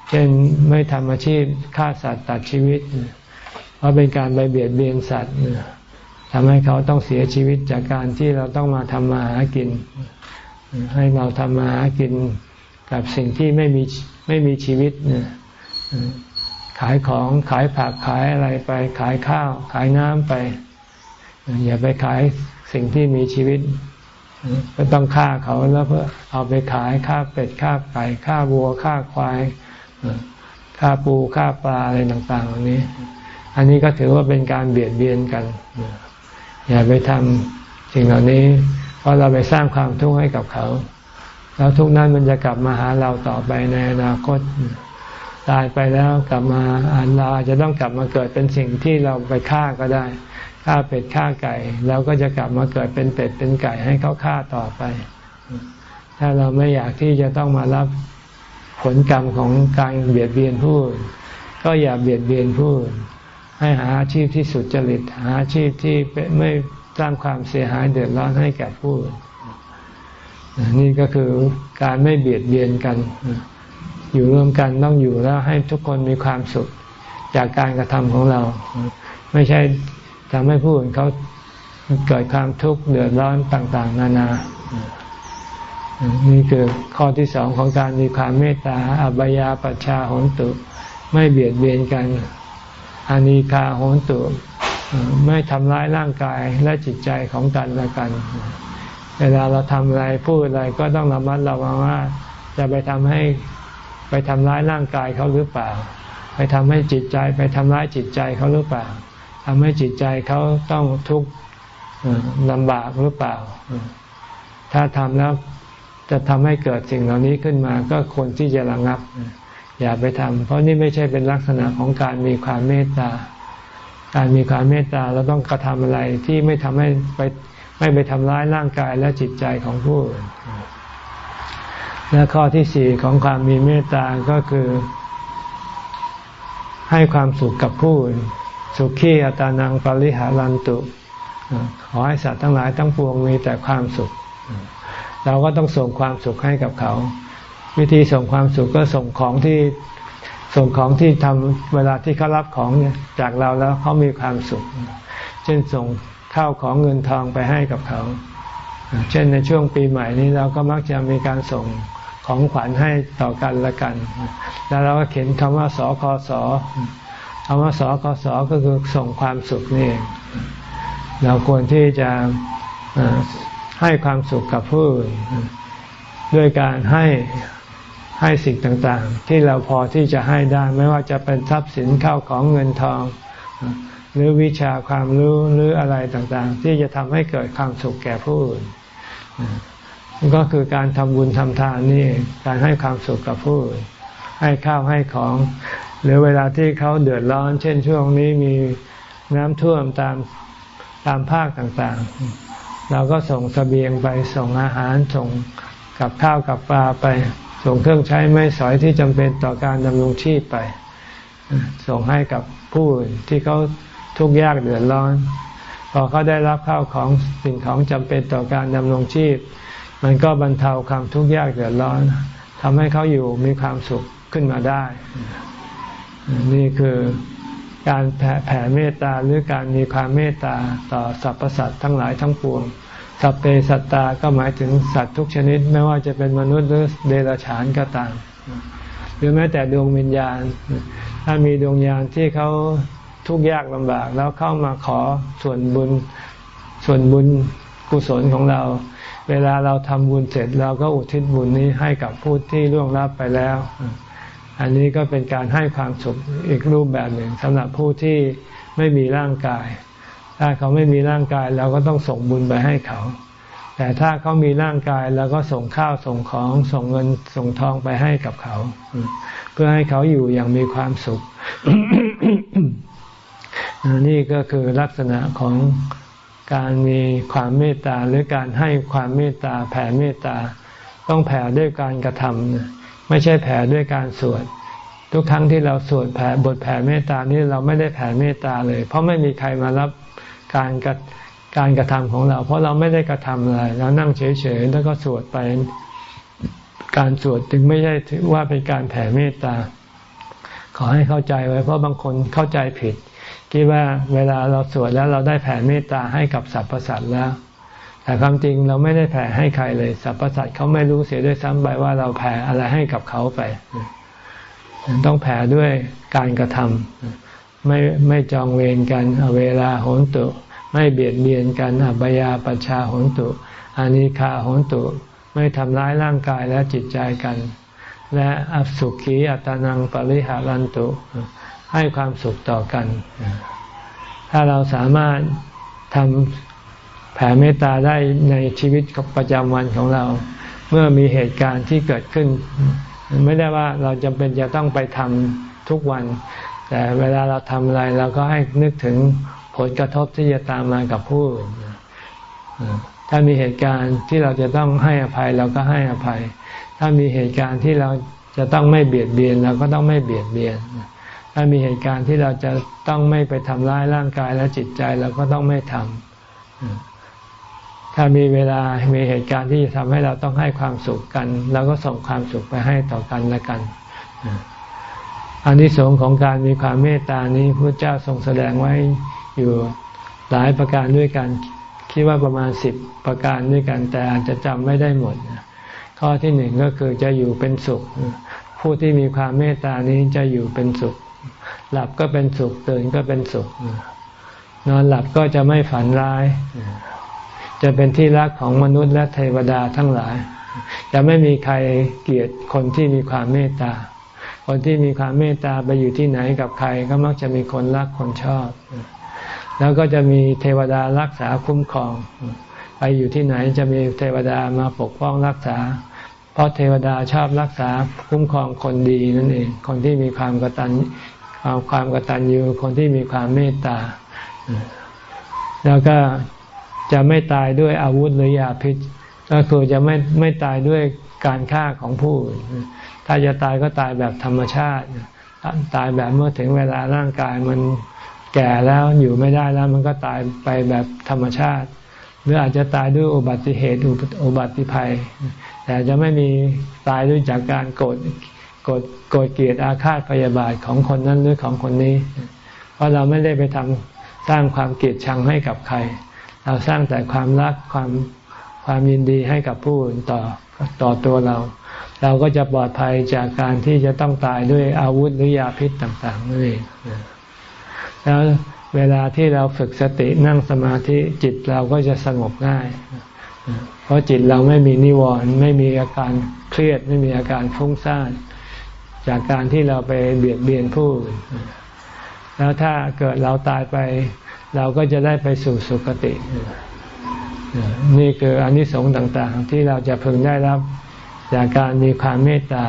เช่นไม่ทำอาชีพฆ่าสัตว์ตัดชีวิต เพราะเป็นการไปเบียดเบียนสัตว์ทำให้เขาต้องเสียชีวิตจากการที่เราต้องมาทำมาหากิน ให้เราทำมาหากินกับสิ่งที่ไม่มีไม่มีชีวิตเนี่ยขายของขายผักขายอะไรไปขายข้าว ขายน้ำไป อย่าไปขายสิ่งที่มีชีวิตก็ต้องฆ่าเขาแล้วเพื่อเอาไปขายฆ่าเป็ดฆ่าไก่ฆ่าวัวฆ่าควายฆ่าปูฆ่าปลาอะไรต่างๆเหล่านี้ อันนี้ก็ถือว่าเป็นการเบียดเบียนกัน อย่าไปทำสิ่งเหล่านี้ เพราะเราไปสร้างความทุกข์ให้กับเขา แล้วทุกนั้นมันจะกลับมาหาเราต่อไปในอนาคตตายไปแล้วกลับมาอันเราจะต้องกลับมาเกิดเป็นสิ่งที่เราไปฆ่าก็ได้ ฆ่าเป็ดฆ่าไก่เราก็จะกลับมาเกิดเป็นเป็ดเป็นไก่ให้เขาฆ่าต่อไป ถ้าเราไม่อยากที่จะต้องมารับผลกรรมของการเบียดเบียนผู้ก็อย่าเบียดเบียนผู้ให้หาอาชีพที่สุดจริต หาอาชีพที่ไม่สร้างความเสียหายเดือดร้อนให้แก่ผู้นี่ก็คือการไม่เบียดเบียนกัน อยู่ร่วมกันต้องอยู่แล้วให้ทุกคนมีความสุขจากการกระทำของเรา ไม่ใช่ ทำให้ผู้อื่นเขาเกิดความทุกข์เดือดร้อนต่าง ๆ นานานี่คือข้อที่สองของการมีความเมตตาอบายาปัชาโหนตุ ไม่เบียดเบียนกันอานิคาโหนตุ ไม่ทำร้ายร่างกายและจิตใจของกันและกัน เวลาเราทำอะไรพูดอะไรก็ต้องระมัดระวังว่าจะไปทำให้ไปทำร้ายร่างกายเขาหรือเปล่า ไปทำให้จิตใจ ไปทำร้ายจิตใจเขาหรือเปล่า ทำให้จิตใจเขาต้องทุกข์ลำบากหรือเปล่า ถ้าทำแล้วจะทำให้เกิดสิ่งเหล่านี้ขึ้นมาก็ควรที่จะระงับ อย่าไปทำเพราะนี่ไม่ใช่เป็นลักษณะของการมีความเมตตา การมีความเมตตาเราต้องกระทำอะไรที่ไม่ทำให้ไปไม่ไปทำร้ายร่างกายและจิตใจของผู้อื่นและข้อที่สี่ของความมีเมตตาก็คือ ให้ความสุขกับผู้อื่น สุขีอัตานังปริหารันตุขอให้สัตว์ทั้งหลายทั้งปวงมีแต่ความสุข เราก็ต้องส่งความสุขให้กับเขา วิธีส่งความสุขก็ส่งของที่ส่งของที่ทำเวลาที่เขารับของจากเราแล้วเขามีความสุข เช่นส่งข้าวของเงินทองไปให้กับเขา เช่นในช่วงปีใหม่นี้เราก็มักจะมีการส่งของขวัญให้ต่อกันละกัน แล้วเราก็เขียนคำว่าสอคอสอ คำว่าสกสก็คือส่งความสุขนี่เราควรที่จะให้ความสุขกับผู้อื่นด้วยการให้ให้สิ่งต่างๆ ที่เราพอที่จะให้ได้ ไม่ว่าจะเป็นทรัพย์สินเข้าของเงินทอง หรือวิชาความรู้หรืออะไรต่างๆ ที่จะทำให้เกิดความสุขแก่ผู้อื่นก็คือการทำบุญทำทานนี่การให้ความสุขกับผู้อื่นให้ข้าวให้ของ หรือเวลาที่เขาเดือดร้อน เช่นช่วงนี้มีน้ำท่วมตามตามภาคต่างๆ เราก็ส่งสเสบียงไปส่งอาหารส่งกับข้าวกับปลาไป ส่งเครื่องใช้ไม้สอยที่จำเป็นต่อการดำรงชีพไป ส่งให้กับผู้ที่เขาทุกข์ยากเดือดร้อนพอเขาได้รับข้าวของสิ่งของจำเป็นต่อการดำรงชีพ มันก็บรรเทาความทุกข์ยากเดือดร้อนทำให้เขาอยู่มีความสุขขึ้นมาได้ นี่คือการแผ่แผเมตตาหรือการมีความเมตตาต่อสรรพสัตว์ทั้งหลายทั้งปวงสัพเพสัตตาก็หมายถึงสัตว์ทุกชนิด ไม่ว่าจะเป็นมนุษย์หรือเดรัจฉานก็ตาม หรือแม้แต่ดวงวิญญาณ ถ้ามีดวงวิญญาณที่เขาทุกข์ยากลำบาก แล้วเข้ามาขอส่วนบุญส่วนบุญกุศลของเรา เวลาเราทำบุญเสร็จเราก็อุทิศบุญนี้ให้กับผู้ที่ล่วงลับไปแล้ว อันนี้ก็เป็นการให้ความสุขอีกรูปแบบหนึ่งสำหรับผู้ที่ไม่มีร่างกาย ถ้าเขาไม่มีร่างกายเราก็ต้องส่งบุญไปให้เขา แต่ถ้าเขามีร่างกายเราก็ส่งข้าวส่งของส่งเงินส่งทองไปให้กับเขา เพื่อให้เขาอยู่อย่างมีความสุข นี่ก็คือลักษณะของการมีความเมตตาหรือการให้ความเมตตาแผ่เมตตาต้องแผ่ด้วยการกระทำ ไม่ใช่แผ่ด้วยการสวด ทุกครั้งที่เราสวดแผ่บทแผ่เมตตานี้เราไม่ได้แผ่เมตตาเลย เพราะไม่มีใครมารับการกระการกระทำของเรา เพราะเราไม่ได้กระทำอะไรเรานั่งเฉยๆแล้วก็สวดไป การสวดจึงไม่ใช่ถือว่าเป็นการแผ่เมตตา ขอให้เข้าใจไว้ เพราะบางคนเข้าใจผิดคิดว่าเวลาเราสวดแล้วเราได้แผ่เมตตาให้กับสรรพสัตว์แล้ว แต่ความจริงเราไม่ได้แผ่ให้ใครเลยสรรพสัตว์เขาไม่รู้เสียด้วยซ้ำไปว่าเราแผ่อะไรให้กับเขาไป ต้องแผ่ด้วยการกระทำไม่ไม่จองเวรกันเวลาโหนตุ ไม่เบียดเบียนกันอบยาปชาโหนตุอานิคาโหนตุ ไม่ทำร้ายร่างกายและจิตใจกัน และอัสุขีอัตนังปริหารันตุ ให้ความสุขต่อกัน ถ้าเราสามารถทำ แผ่เมตตาได้ในชีวิตประจำวันของเรา เมื่อมีเหตุการณ์ที่เกิดขึ้น ไม่ได้ว่าเราจำเป็นจะต้องไปทำทุกวัน แต่เวลาเราทำอะไรเราก็ให้นึกถึงผลกระทบที่จะตามมากับผู้อื่นถ้ามีเหตุการณ์ที่เราจะต้องให้อภัยเราก็ให้อภัย ถ้ามีเหตุการณ์ที่เราจะต้องไม่เบียดเบียนเราก็ต้องไม่เบียดเบียน ถ้ามีเหตุการณ์ที่เราจะต้องไม่ไปทำร้ายร่างกายและจิตใจเราก็ต้องไม่ทำ ถ้ามีเวลา มีเหตุการณ์ที่จะทำให้เราต้องให้ความสุขกันเราก็ส่งความสุขไปให้ต่อกันและกันอันที่สงของการมีความเมตตานี้พระเจ้าทรงแสดงไว้อยู่หลายประการด้วยกัน คิดว่าประมาณสิบประการด้วยกัน แต่อาจจะจำไม่ได้หมด ข้อที่หนึ่งก็คือจะอยู่เป็นสุข ผู้ที่มีความเมตตานี้จะอยู่เป็นสุข หลับก็เป็นสุขตื่นก็เป็นสุข นอนหลับก็จะไม่ฝันร้าย จะเป็นที่รักของมนุษย์และเทวดาทั้งหลาย จะไม่มีใครเกลียดคนที่มีความเมตตา คนที่มีความเมตตาไปอยู่ที่ไหนกับใครก็มักจะมีคนรักคนชอบ แล้วก็จะมีเทวดารักษาคุ้มครอง ไปอยู่ที่ไหนจะมีเทวดามาปกป้องรักษา เพราะเทวดาชอบรักษาคุ้มครองคนดีนั่นเอง คนที่มีความกตัญเอาความกตัญญูคนที่มีความเมตตาแล้วก็ จะไม่ตายด้วยอาวุธหรือยาพิษ ก็คือจะไม่ไม่ตายด้วยการฆ่าของผู้ถ้าจะตายก็ตายแบบธรรมชาติ ตายแบบเมื่อถึงเวลาร่างกายมันแก่แล้วอยู่ไม่ได้แล้วมันก็ตายไปแบบธรรมชาติ หรืออาจจะตายด้วยอุบัติเหตุอุบัติภัย แต่จะไม่มีตายด้วยจากการโกรธโกรธโกรธเกลียดอาฆาตพยาบาทของคนนั้นหรือของคนนี้ เพราะเราไม่ได้ไปทำสร้างความเกลียดชังให้กับใคร เราสร้างแต่ความรักความความยินดีให้กับผู้อื่นต่อต่อตัวเรา เราก็จะปลอดภัยจากการที่จะต้องตายด้วยอาวุธหรือยาพิษต่างๆนั่นเองแล้วเวลาที่เราฝึกสตินั่งสมาธิจิตเราก็จะสงบง่าย เพราะจิตเราไม่มีนิวรณ์ไม่มีอาการเครียดไม่มีอาการฟุ้งซ่านจากการที่เราไปเบียดเบียนผู้อื่นแล้วถ้าเกิดเราตายไป เราก็จะได้ไปสู่สุคติ นี่คืออนิสงส์ต่างๆ ที่เราจะพึงได้รับจากการมีความเมตตา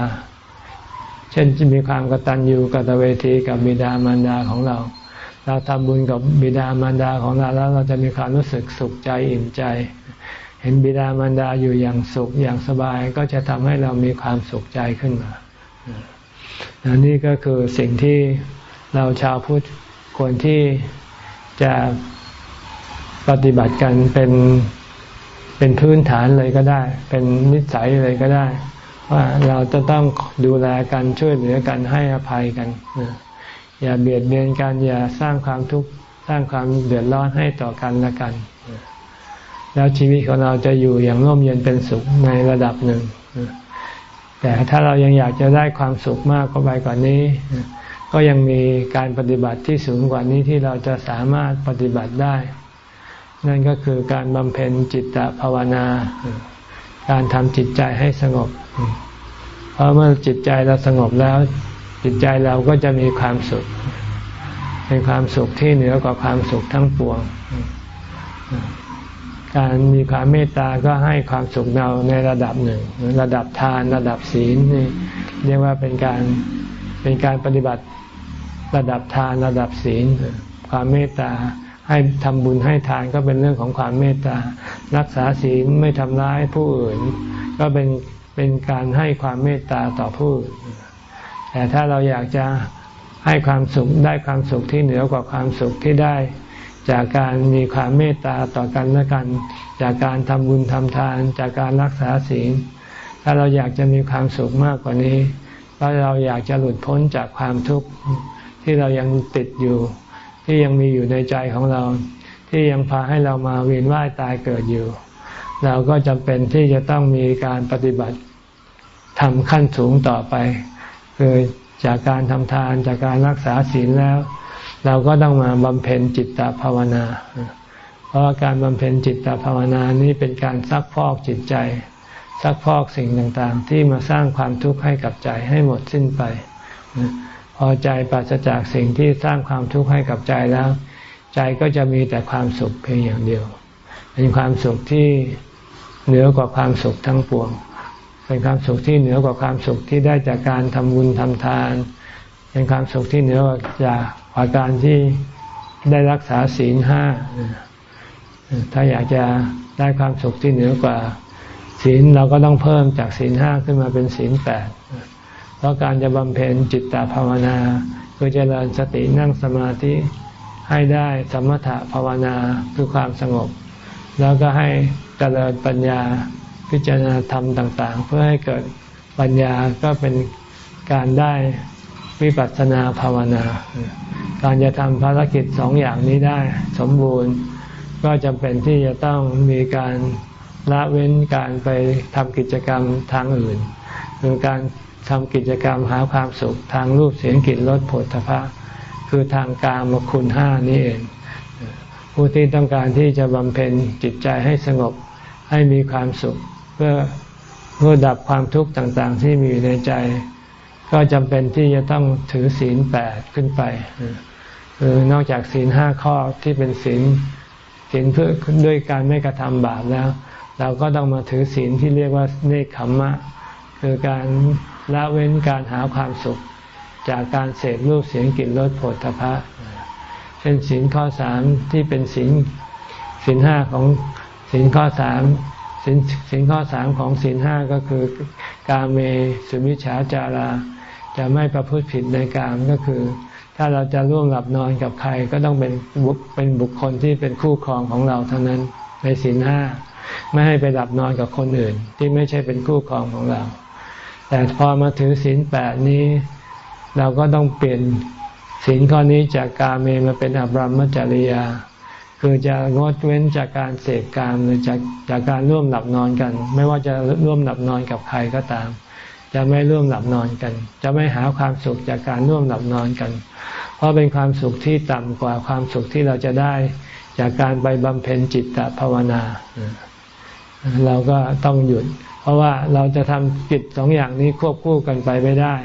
เช่นมีความกตัญญูกตเวทีกับบิดามารดาของเรา เราทำบุญกับบิดามารดาของเราแล้วเราจะมีความรู้สึกสุขใจอิ่มใจ เห็นบิดามารดาอยู่อย่างสุขอย่างสบายก็จะทำให้เรามีความสุขใจขึ้นมานี่ก็คือสิ่งที่เราชาวพุทธควรที่ จะปฏิบัติกันเป็นเป็นพื้นฐานเลยก็ได้ เป็นนิสัยเลยก็ได้ ว่าเราจะต้องดูแลกันช่วยเหลือกันให้อภัยกัน อย่าเบียดเบียนกัน อย่าสร้างความทุกข์สร้างความเดือดร้อนให้ต่อกันและกัน แล้วชีวิตของเราจะอยู่อย่างร่มเย็นเป็นสุขในระดับหนึ่งแต่ถ้าเรายังอยากจะได้ความสุขมากก็ไปกว่านนี้ ก็ยังมีการปฏิบัติที่สูงกว่านี้ที่เราจะสามารถปฏิบัติได้ นั่นก็คือการบำเพ็ญจิตตภาวนา การทำจิตใจให้สงบ เพราะเมื่อจิตใจเราสงบแล้ว จิตใจเราก็จะมีความสุขเป็นความสุขที่เหนือกว่าความสุขทั้งปวง การมีความเมตตาก็ให้ความสุขเราในระดับหนึ่ง ระดับทาน ระดับศีลนี่เรียกว่าเป็นการเป็นการปฏิบัติ ระดับทานระดับศีล ความเมตตาให้ทำบุญให้ทานก็เป็นเรื่องของความเมตตา รักษาศีลไม่ทำร้ายผู้อื่น ก็เป็นเป็นการให้ความเมตตาต่อผู้อื่นแต่ถ้าเราอยากจะให้ความสุขได้ความสุขที่เหนือกว่าความสุขที่ได้ จากการมีความเมตตาต่อกันและกัน จากการทำบุญทำทาน จากการรักษาศีล ถ้าเราอยากจะมีความสุขมากกว่านี้ถ้าเราอยากจะหลุดพ้นจากความทุกข์ ที่เรายังติดอยู่ ที่ยังมีอยู่ในใจของเรา ที่ยังพาให้เรามาเวียนว่ายตายเกิดอยู่ เราก็จำเป็นที่จะต้องมีการปฏิบัติทำขั้นสูงต่อไป คือจากการทำทานจากการรักษาศีลแล้ว เราก็ต้องมาบำเพ็ญจิตตภาวนา เพราะการบำเพ็ญจิตตภาวนานี้เป็นการซักพอกจิตใจซักพอกสิ่งต่างๆ ที่มาสร้างความทุกข์ให้กับใจให้หมดสิ้นไป พอใจปราศจากสิ่งที่สร้างความทุกข์ให้กับใจแล้ว ใจก็จะมีแต่ความสุขเพียงอย่างเดียว เป็นความสุขที่เหนือกว่าความสุขทั้งปวง เป็นความสุขที่เหนือกว่าความสุขที่ได้จากการทำบุญทำทาน เป็นความสุขที่เหนือกว่าจากอาการที่ได้รักษาศีลห้า ถ้าอยากจะได้ความสุขที่เหนือกว่าศีลเราก็ต้องเพิ่มจากศีลห้าขึ้นมาเป็นศีลแปด เพราะการจะบำเพ็ญจิตตภาวนาคือเจริญสตินั่งสมาธิให้ได้สมถะภาวนาคือความสงบ แล้วก็ให้เจริญปัญญาพิจารณาธรรมต่าง ๆ เพื่อให้เกิดปัญญาก็เป็นการได้วิปัสสนาภาวนา การจะทำภารกิจสองอย่างนี้ได้สมบูรณ์ ก็จำเป็นที่จะต้องมีการละเว้นการไปทำกิจกรรมทางอื่น คือการ ทำกิจกรรมหาความสุขทางรูปเสียงกลิ่นรสผลพะคือทางกามคุณห้านี่เอง ผู้ที่ต้องการที่จะบำเพ็ญจิตใจให้สงบให้มีความสุข เพื่อเพื่อดับความทุกข์ต่างๆ ที่มีอยู่ในใจ ก็จำเป็นที่จะต้องถือศีลแปดขึ้นไปคือนอกจากศีลห้าข้อที่เป็นศีลศีลเพื่อด้วยการไม่กระทำบาปแล้ว เราก็ต้องมาถือศีลที่เรียกว่าเนคขมมะ คือการ ละเว้นการหาความสุขจากการเสพรูปเสียงกลิ่นรสผลทพะเช่นศีลข้อสามที่เป็นศีลศีลห้าของศีลข้อสามศีลศีลข้อสามของศีลห้าก็คือกาเมสุมิชาจาราจะไม่ประพฤติผิดในกามก็คือ ถ้าเราจะร่วมหลับนอนกับใครก็ต้องเป็นบุคเป็นบุคคลที่เป็นคู่ครองของเราเท่านั้นในศีลห้าไม่ให้ไปหลับนอนกับคนอื่นที่ไม่ใช่เป็นคู่ครองของเรา แต่พอมาถึงศีลแปดนี้ เราก็ต้องเปลี่ยนศีลข้อนี้จากกาเมมาเป็นอบรมจริยา คือจะงดเว้นจากการเสพกามหรือจากจากการร่วมหลับนอนกัน ไม่ว่าจะร่วมหลับนอนกับใครก็ตาม จะไม่ร่วมหลับนอนกัน จะไม่หาความสุขจากการร่วมหลับนอนกัน เพราะเป็นความสุขที่ต่ำกว่าความสุขที่เราจะได้จากการไปบำเพ็ญจิตตภาวนา เราก็ต้องหยุด ราะว่าเราจะทำจิตสองอย่างนี้ควบคู่กันไปไม่ได้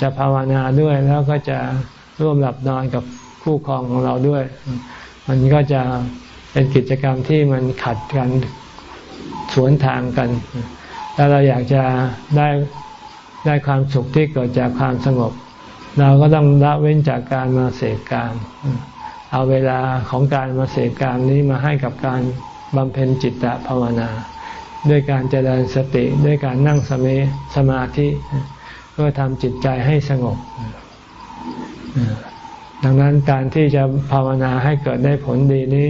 จะภาวนาด้วยแล้วก็จะร่วมหลับนอนกับคู่ครองของเราด้วย มันก็จะเป็นกิจกรรมที่มันขัดกันสวนทางกัน ถ้าเราอยากจะได้ได้ความสุขที่เกิดจากความสงบ เราก็ต้องละเว้นจากการมาเสกกามเอาเวลาของการมาเสกกามนี้มาให้กับการบำเพ็ญจิตตภาวนา ด้วยการเจริญสติด้วยการนั่งสมาสมาธิ เพื่อทำจิตใจให้สงบ ดังนั้นการที่จะภาวนาให้เกิดได้ผลดีนี้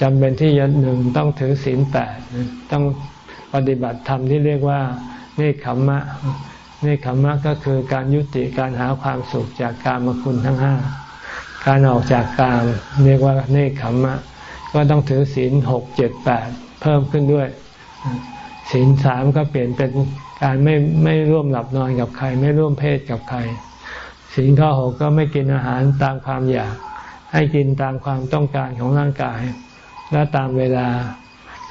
จำเป็นที่ยันหนึ่งต้องถือศีลแปดต้องปฏิบัติธรรมที่เรียกว่าเนคขมมะเนคขมมะก็คือการยุติการหาความสุขจากการมคุณทั้งห้าการออกจากกามเรียกว่าเนคขมมะ ก็ต้องถือศีลหกเจ็ดแปด เพิ่มขึ้นด้วยศีลสามก็เปลี่ยนเป็นการไม่ไม่ร่วมหลับนอนกับใคร ไม่ร่วมเพศกับใครศีลข้อหกก็ไม่กินอาหารตามความอยาก ให้กินตามความต้องการของร่างกาย และตามเวลา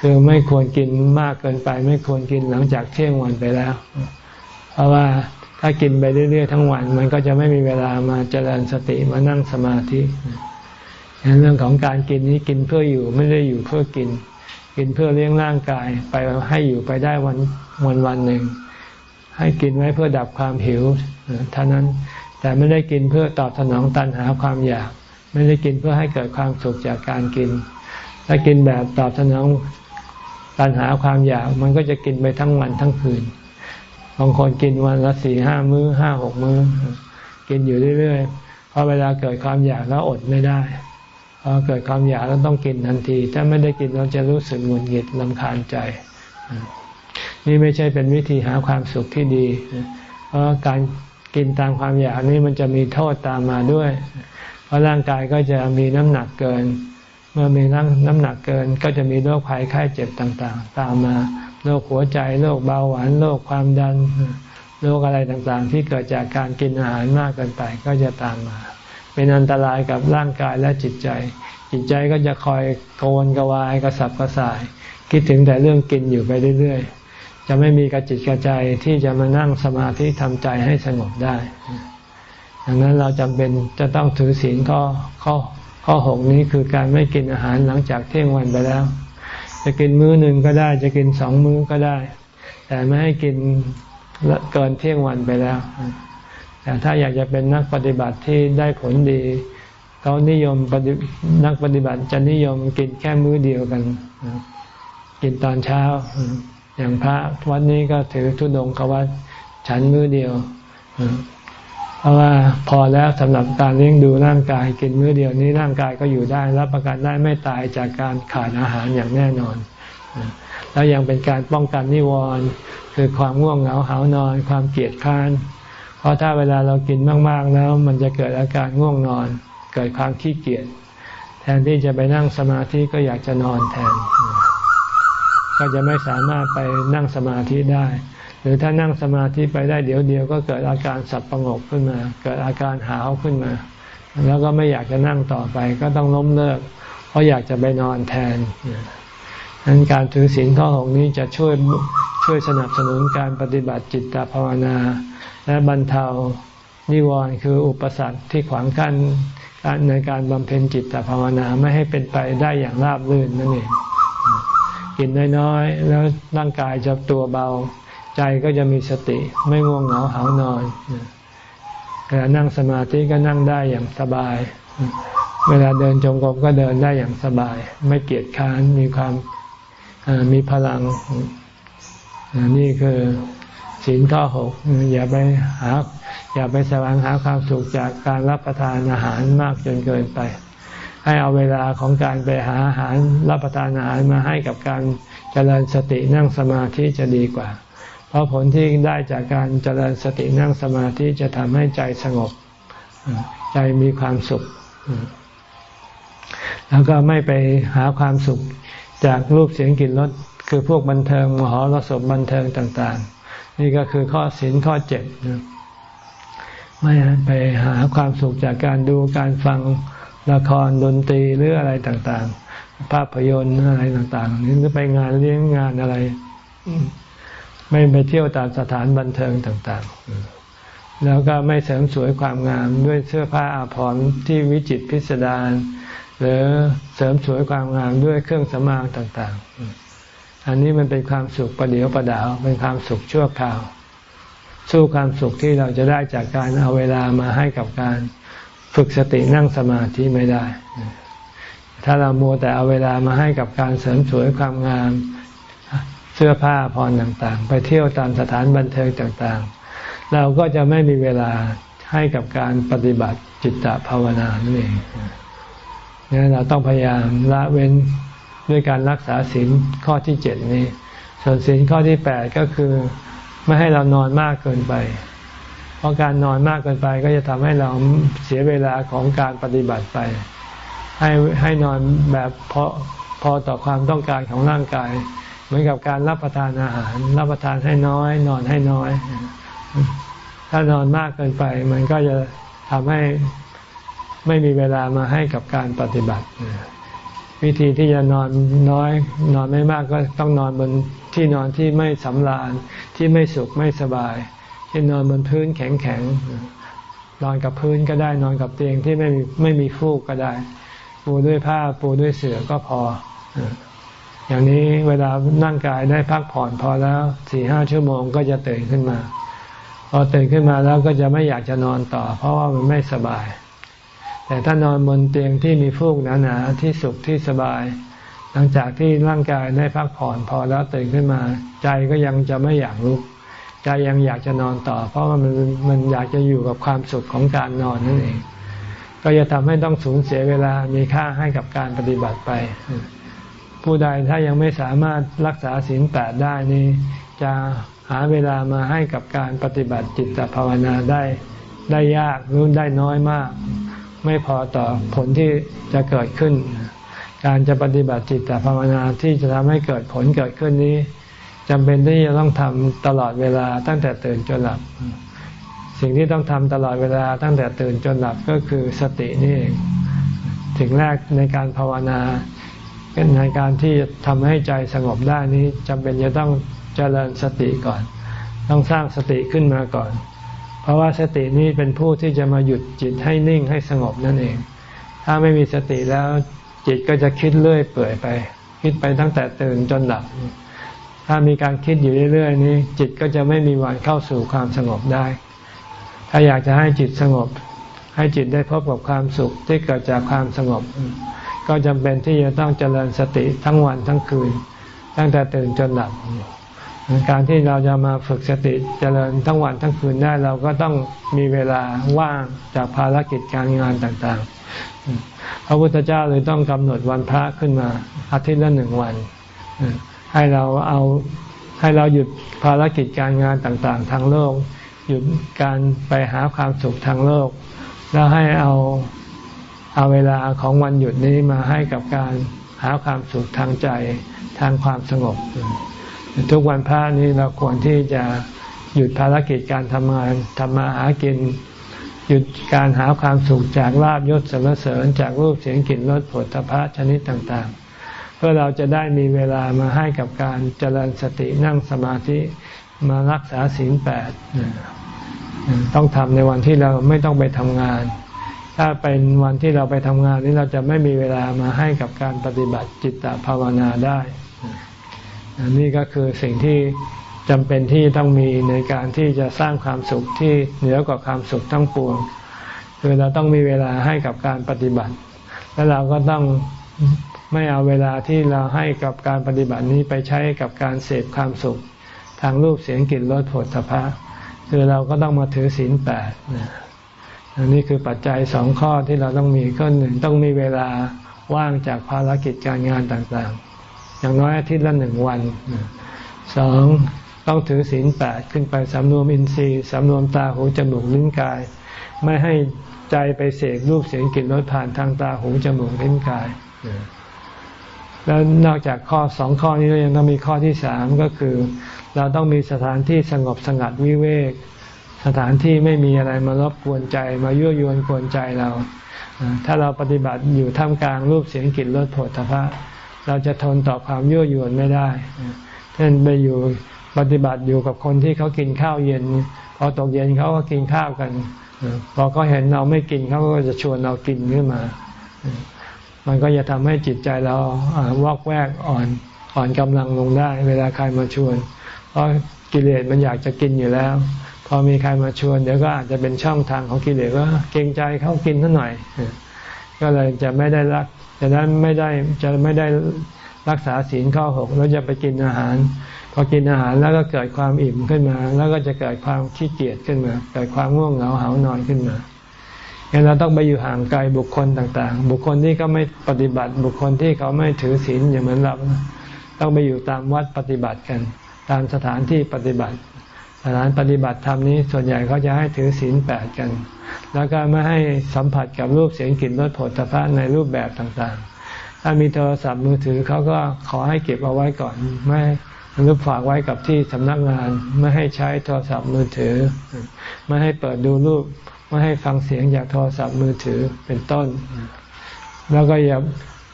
คือไม่ควรกินมากเกินไป ไม่ควรกินหลังจากเที่ยงวันไปแล้ว เพราะว่าถ้ากินไปเรื่อยๆทั้งวัน มันก็จะไม่มีเวลามาเจริญสติมานั่งสมาธิเรื่องของการกินนี้กินเพื่ออยู่ไม่ได้อยู่เพื่อกิน กินเพื่อเลี้ยงร่างกายไปให้อยู่ไปได้วันวันวันหนึ่ง ให้กินไว้เพื่อดับความหิวเท่านั้นแต่ไม่ได้กินเพื่อตอบสนองตันหาความอยาก ไม่ได้กินเพื่อให้เกิดความสุขจากการกิน ถ้ากินแบบตอบสนองตันหาความอยาก มันก็จะกินไปทั้งวันทั้งคืนบางคนกินวันละสี่ห้ามื้อห้าหกมื้อ กินอยู่เรื่อยๆพอเวลาเกิดความอยากแล้วอดไม่ได้ พอเกิดความอยากแล้วต้องกินทันที ถ้าไม่ได้กินเราจะรู้สึกหงุดหงิดลำคาญใจ นี่ไม่ใช่เป็นวิธีหาความสุขที่ดี เพราะการกินตามความอยากนี้มันจะมีโทษตามมาด้วย เพราะร่างกายก็จะมีน้ำหนักเกิน เมื่อมีน้ำน้ำหนักเกิน ก็จะมีโรคภัยไข้เจ็บต่างๆ ตามมาโรคหัวใจโรคเบาหวานโรคความดันโรคอะไรต่างๆ ที่เกิดจากการกินอาหารมากเกินไปก็จะตามมา เป็นอันตรายกับร่างกายและจิตใจ จิตใจก็จะคอยโกนกวายกระสับกระส่าย คิดถึงแต่เรื่องกินอยู่ไปเรื่อยๆ จะไม่มีกระจิตกระใจที่จะมานั่งสมาธิทำใจให้สงบได้ ดังนั้นเราจำเป็นจะต้องถือศีลข้อข้อข้อหกนี้คือการไม่กินอาหารหลังจากเที่ยงวันไปแล้ว จะกินมื้อหนึ่งก็ได้ จะกินสองมื้อก็ได้ แต่ไม่ให้กินเกินเที่ยงวันไปแล้ว แต่ถ้าอยากจะเป็นนักปฏิบัติที่ได้ผลดี เขานิยมนักปฏิบัติจะนิยมกินแค่มื้อเดียวกัน กินตอนเช้า อย่างพระวัดนี้ก็ถือทุดงควัดฉันมื้อเดียว เพราะว่าพอแล้วสำหรับการเลี้ยงดูร่างกาย กินมื้อเดียวนี้ร่างกายก็อยู่ได้รับประกันได้ไม่ตายจากการขาดอาหารอย่างแน่นอนแล้วยังเป็นการป้องกันนิวรณ์คือความง่วงเหงาหานอน ความเกียดค้าน เพราะถ้าเวลาเรากินมากๆแล้ว มันจะเกิดอาการง่วงนอน เกิดความขี้เกียจแทนที่จะไปนั่งสมาธิก็อยากจะนอนแทน ก็จะไม่สามารถไปนั่งสมาธิได้ หรือถ้านั่งสมาธิไปได้เดี๋ยวเดียวก็เกิดอาการสับประงกขึ้นมา เกิดอาการหาวขึ้นมา แล้วก็ไม่อยากจะนั่งต่อไปก็ต้องล้มเลิก เพราะอยากจะไปนอนแทนนั้นการถือศีลข้อหกนี้จะช่วยช่วยสนับสนุนการปฏิบัติจิตตภาวนา และบรรเทานิวรณ์คืออุปสรรคที่ขวางกั้นในการบำเพ็ญจิตตภาวนาไม่ให้เป็นไปได้อย่างราบรื่นนั่นเองกินน้อยๆแล้วร่างกายจะตัวเบา ใจก็จะมีสติ ไม่ง่วงเหงาหานอนเวลานั่งสมาธิก็นั่งได้อย่างสบาย เวลาเดินจงกรมก็เดินได้อย่างสบาย ไม่เกียจค้านมีความมีพลังนี่คือ ศีลข้อหกอย่าไปหา อย่าไปแสวงหาความสุขจากการรับประทานอาหารมากจนเกินไป ให้เอาเวลาของการไปหาอาหารรับประทานอาหารมาให้กับการเจริญสตินั่งสมาธิจะดีกว่า เพราะผลที่ได้จากการเจริญสตินั่งสมาธิจะทำให้ใจสงบ ใจมีความสุข แล้วก็ไม่ไปหาความสุขจากรูปเสียงกลิ่นรสคือพวกบันเทิงมหรสพบันเทิงต่าง ๆ นี่ก็คือข้อศีลข้อเจ็ดไม่ไปหาความสุขจากการดูการฟังละครดนตรีหรืออะไรต่างๆ ภาพยนตร์อะไรต่างๆหรือไปงานเลี้ยงงานอะไร ไม่ไปเที่ยวตามสถานบันเทิงต่างๆ แล้วก็ไม่เสริมสวยความงามด้วยเสื้อผ้าอาภรณ์ที่วิจิตพิสดารหรือเสริมสวยความงามด้วยเครื่องสมางต่างๆ อันนี้มันเป็นความสุขประเดียวประดาว เป็นความสุขชั่วคราว สู้ความสุขที่เราจะได้จากการเอาเวลามาให้กับการฝึกสตินั่งสมาธิไม่ได้ ถ้าเรามัวแต่เอาเวลามาให้กับการเสริมสวยความงาม เสื้อผ้าพรต่างๆ ไปเที่ยวตามสถานบันเทิงต่างๆ เราก็จะไม่มีเวลาให้กับการปฏิบัติจิตตภาวนานั่นเองงั้นเราต้องพยายามละเว้น ด้วยการรักษาศีลข้อที่เจ็ดนี้ ส่วนศีลข้อที่แปดก็คือไม่ให้เรานอนมากเกินไป เพราะการนอนมากเกินไปก็จะทำให้เราเสียเวลาของการปฏิบัติไป ให้ให้นอนแบบพอพอต่อความต้องการของร่างกาย เหมือนกับการรับประทานอาหาร รับประทานให้น้อย นอนให้น้อย ถ้านอนมากเกินไป มันก็จะทำให้ไม่มีเวลามาให้กับการปฏิบัติ วิธีที่จะนอนน้อย นอนไม่มากก็ต้องนอนบนที่นอนที่ไม่สำราญที่ไม่สุขไม่สบายที่นอนบนพื้นแข็งๆนอนกับพื้นก็ได้นอนกับเตียงที่ไม่มีไม่มีฟูกก็ได้ ปูด้วยผ้าปูด้วยเสื่อก็พอ อย่างนี้เวลานั่งกายได้พักผ่อนพอแล้วสี่ห้าชั่วโมงก็จะตื่นขึ้นมา พอตื่นขึ้นมาแล้วก็จะไม่อยากจะนอนต่อ เพราะว่ามันไม่สบาย แต่ถ้านอนบนเตียงที่มีฟูกหนาๆที่สุขที่สบาย หลังจากที่ร่างกายได้พักผ่อนพอแล้วตื่นขึ้นมา ใจก็ยังจะไม่อยากลุก ใจยังอยากจะนอนต่อ เพราะว่ามันมันอยากจะอยู่กับความสุขของการนอนนั่นเอง ก็จะทำให้ต้องสูญเสียเวลามีค่าให้กับการปฏิบัติไป ผู้ใดถ้ายังไม่สามารถรักษาศีลแปดได้นี้ จะหาเวลามาให้กับการปฏิบัติจิตภาวนาได้ได้ยากหรือได้น้อยมาก ไม่พอต่อผลที่จะเกิดขึ้น การจะปฏิบัติจิตตภาวนาที่จะทำให้เกิดผลเกิดขึ้นนี้จำเป็นที่จะต้องทำตลอดเวลาตั้งแต่ตื่นจนหลับ สิ่งที่ต้องทำตลอดเวลาตั้งแต่ตื่นจนหลับก็คือสตินี่เองถึงแรกในการภาวนาในการที่จะทำให้ใจสงบได้นี้จำเป็นจะต้องเจริญสติก่อน ต้องสร้างสติขึ้นมาก่อน เพราะว่าสตินี้เป็นผู้ที่จะมาหยุดจิตให้นิ่งให้สงบนั่นเอง ถ้าไม่มีสติแล้วจิตก็จะคิดเรื่อยเปื่อยไป คิดไปตั้งแต่ตื่นจนหลับ ถ้ามีการคิดอยู่เรื่อยๆนี้ จิตก็จะไม่มีวันเข้าสู่ความสงบได้ ถ้าอยากจะให้จิตสงบ ให้จิตได้พบกับความสุขที่เกิดจากความสงบ ก็จำเป็นที่จะต้องเจริญสติทั้งวันทั้งคืน ตั้งแต่ตื่นจนหลับ การที่เราจะมาฝึกสติเจริญทั้งวันทั้งคืนได้เราก็ต้องมีเวลาว่างจากภารกิจการงานต่างๆ พระพุทธเจ้าเลยต้องกำหนดวันพระขึ้นมา อาทิตย์ละหนึ่งวัน ให้เราเอาให้เราหยุดภารกิจการงานต่างๆ ทางโลก หยุดการไปหาความสุขทางโลก แล้วให้เอาเอาเวลาของวันหยุดนี้มาให้กับการหาความสุขทางใจทางความสงบ ทุกวันพระนี้เราควรที่จะหยุดภารกิจการทำงานทำมาหากิน หยุดการหาความสุขจากลาบยศสรรเสริญจากรูปเสียงกลิ่นรสผลพระชนิดต่างๆ เพื่อเราจะได้มีเวลามาให้กับการเจริญสตินั่งสมาธิมารักษาศีลแปดต้องทำในวันที่เราไม่ต้องไปทำงาน ถ้าเป็นวันที่เราไปทำงานนี้เราจะไม่มีเวลามาให้กับการปฏิบัติจิตตภาวนาได้ นี่ก็คือสิ่งที่จำเป็นที่ต้องมีในการที่จะสร้างความสุขที่เหนือกว่าความสุขทั้งปวงคือเราต้องมีเวลาให้กับการปฏิบัติ และเราก็ต้องไม่เอาเวลาที่เราให้กับการปฏิบัตินี้ไปใช้กับการเสพความสุข ทางรูปเสียงกลิ่นรสผลสะพะคือเราก็ต้องมาถือศีลแปดอันนี้คือปัจจัยสองข้อที่เราต้องมีก็หนึ่งต้องมีเวลาว่างจากภารกิจการงานต่างๆ อย่างน้อยอาทิตย์ละหนึ่งวันสองต้องถือศีลแปดขึ้นไปสำรวมอินทรีย์สำรวมตาหูจมูกลิ้นกาย ไม่ให้ใจไปเสกรูปเสียงกลิ่นรสผ่านทางตาหูจมูกลิ้นกาย แล้วนอกจากข้อสองข้อนี้เรายังต้องมีข้อที่สามก็คือ เราต้องมีสถานที่สงบสงัดวิเวก สถานที่ไม่มีอะไรมารบกวนใจมายั่วยวนกวนใจเรา ถ้าเราปฏิบัติอยู่ท่ามกลางรูปเสียงกลิ่นรสโผฏฐัพพะ เราจะทนต่อความยั่วยวนไม่ได้เช่นไปอยู่ปฏิบัติอยู่กับคนที่เขากินข้าวเย็น พอตกเย็นเขาก็กินข้าวกัน พอเขาเห็นเราไม่กินเขาก็จะชวนเรากินขึ้นมา มันก็จะทำให้จิตใจเราวอกแวกอ่อนอ่อนกำลังลงได้ เวลาใครมาชวน เพราะกิเลสมันอยากจะกินอยู่แล้ว พอมีใครมาชวนเดี๋ยวก็อาจจะเป็นช่องทางของกิเลสว่าเกรงใจเขากินเท่าหน่อย ก็เลยจะไม่ได้รัก จะนั้นไม่ได้จะไม่ได้รักษาศีลข้อหกแล้วจะไปกินอาหาร พอกินอาหารแล้วก็เกิดความอิ่มขึ้นมา แล้วก็จะเกิดความขี้เกียจขึ้นมา เกิดความง่วงเหงาหานอนขึ้นมางั้นเราต้องไปอยู่ห่างไกลบุคคลต่างๆ บุคคลที่ก็ไม่ปฏิบัติ บุคคลที่เขาไม่ถือศีลอย่างเหมือนเรา ต้องไปอยู่ตามวัดปฏิบัติกัน ตามสถานที่ปฏิบัติ สถานปฏิบัติธรรมนี้ส่วนใหญ่เขาจะให้ถือศีลแปดกัน แล้วก็ไม่ให้สัมผัสกับรูปเสียงกลิ่นรสผลพระในรูปแบบต่างๆ ถ้ามีโทรศัพท์มือถือเขาก็ขอให้เก็บเอาไว้ก่อน ไม่รูปฝากไว้กับที่สำนักงาน ไม่ให้ใช้โทรศัพท์มือถือ ไม่ให้เปิดดูรูป ไม่ให้ฟังเสียงจากโทรศัพท์มือถือเป็นต้น แล้วก็อย่า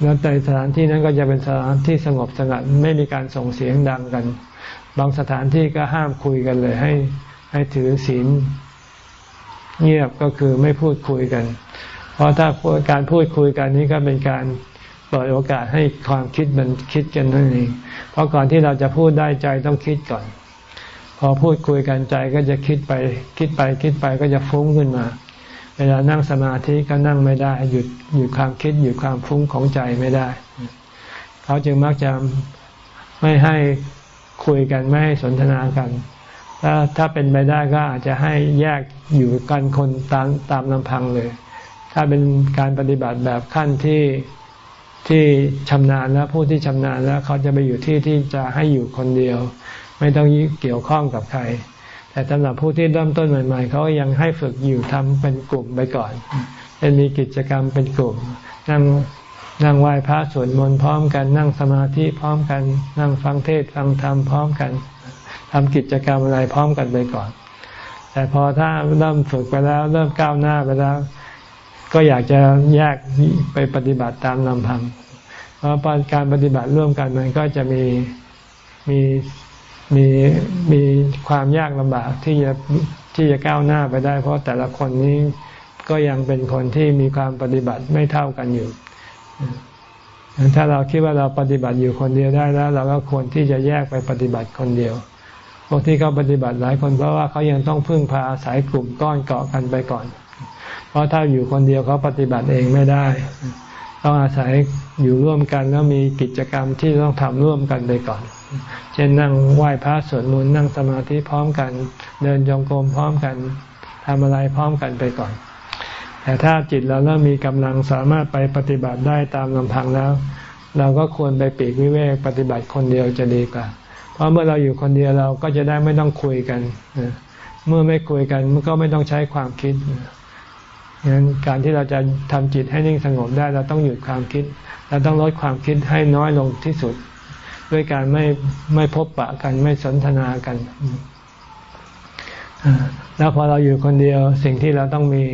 แล้วในสถานที่นั้นก็จะเป็นสถานที่สงบสงัดไม่มีการส่งเสียงดังกัน บางสถานที่ก็ห้ามคุยกันเลย ให้ให้ถือศีลเงียบก็คือไม่พูดคุยกัน เพราะถ้าการพูดคุยกันนี้ก็เป็นการเปิดโอกาสให้ความคิดมันคิดกันนั่นเอง เพราะก่อนที่เราจะพูดได้ใจต้องคิดก่อน พอพูดคุยกันใจก็จะคิดไป คิดไปคิดไปก็จะฟุ้งขึ้นมา เวลานั่งสมาธิก็นั่งไม่ได้ หยุดหยุดความคิดหยุดความฟุ้งของใจไม่ได้ เขาจึงมักจะไม่ให้ คุยกันไม่ให้สนทนากันถ้าถ้าเป็นไปได้ก็อาจจะให้แยกอยู่กันคนตามตามลำพังเลย ถ้าเป็นการปฏิบัติแบบขั้นที่ที่ชำนาญแล้วผู้ที่ชำนาญแล้วเขาจะไปอยู่ที่ที่จะให้อยู่คนเดียว ไม่ต้องเกี่ยวข้องกับใคร แต่สำหรับผู้ที่เริ่มต้นใหม่ ๆ เขายังให้ฝึกอยู่ทำเป็นกลุ่มไปก่อน เป็นมีกิจกรรมเป็นกลุ่ม นั่ง นั่งไหว้พระสวดมนต์พร้อมกัน นั่งสมาธิพร้อมกัน นั่งฟังเทศฟังธรรมพร้อมกันทำกิจกรรมอะไรพร้อมกันไปก่อน แต่พอถ้าเริ่มฝึกไปแล้ว เริ่มก้าวหน้าไปแล้ว ก็อยากจะแยกไปปฏิบัติตามลำพัง เพราะการปฏิบัติร่วมกันมันก็จะมีมีมีมีความยากลำบากที่จะที่จะก้าวหน้าไปได้ เพราะแต่ละคนนี้ก็ยังเป็นคนที่มีความปฏิบัติไม่เท่ากันอยู่ ถ้าเราคิดว่าเราปฏิบัติอยู่คนเดียวได้แล้ว เราก็ควรที่จะแยกไปปฏิบัติคนเดียวพวกที่เขาปฏิบัติหลายคนเพราะว่าเขายังต้องพึ่งพาอาศัยกลุ่มก้อนเกาะกันไปก่อน เพราะถ้าอยู่คนเดียวเขาปฏิบัติเองไม่ได้ ต้องอาศัยอยู่ร่วมกันแล้วมีกิจกรรมที่ต้องทำร่วมกันไปก่อน เช่นนั่งไหว้พระสวดมนต์นั่งสมาธิพร้อมกัน เดินจงกรมพร้อมกันทำอะไรพร้อมกันไปก่อน แต่ถ้าจิตเราเริ่มมีกำลังสามารถไปปฏิบัติได้ตามลำพังแล้ว เราก็ควรไปปีกวิเวกปฏิบัติคนเดียวจะดีกว่า เพราะเมื่อเราอยู่คนเดียวเราก็จะได้ไม่ต้องคุยกัน เมื่อไม่คุยกันมันก็ไม่ต้องใช้ความคิดงั้นการที่เราจะทำจิตให้นิ่งสงบได้เราต้องหยุดความคิด เราต้องลดความคิดให้น้อยลงที่สุด ด้วยการไม่ไม่พบปะกันไม่สนทนากัน แล้วพอเราอยู่คนเดียวสิ่งที่เราต้องมี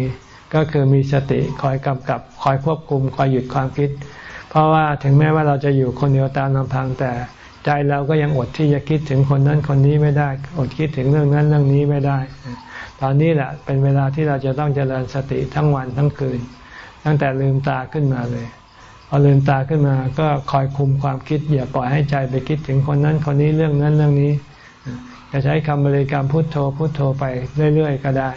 ก็คือมีสติคอยกำกับ คอยควบคุม คอยหยุดความคิด เพราะว่าถึงแม้ว่าเราจะอยู่คนเดียวตามลำพังแต่ใจเราก็ยังอดที่จะคิดถึงคนนั้นคนนี้ไม่ได้ อดคิดถึงเรื่องนั้นเรื่องนี้ไม่ได้ ตอนนี้แหละเป็นเวลาที่เราจะต้องเจริญสติทั้งวันทั้งคืน ตั้งแต่ลืมตาขึ้นมาเลย พอลืมตาขึ้นมาก็คอยคุมความคิด อย่าปล่อยให้ใจไปคิดถึงคนนั้นคนนี้เรื่องนั้นเรื่องนี้ จะใช้คำบริกรรมพุทโธพุทโธไปเรื่อย ๆ ก็ได้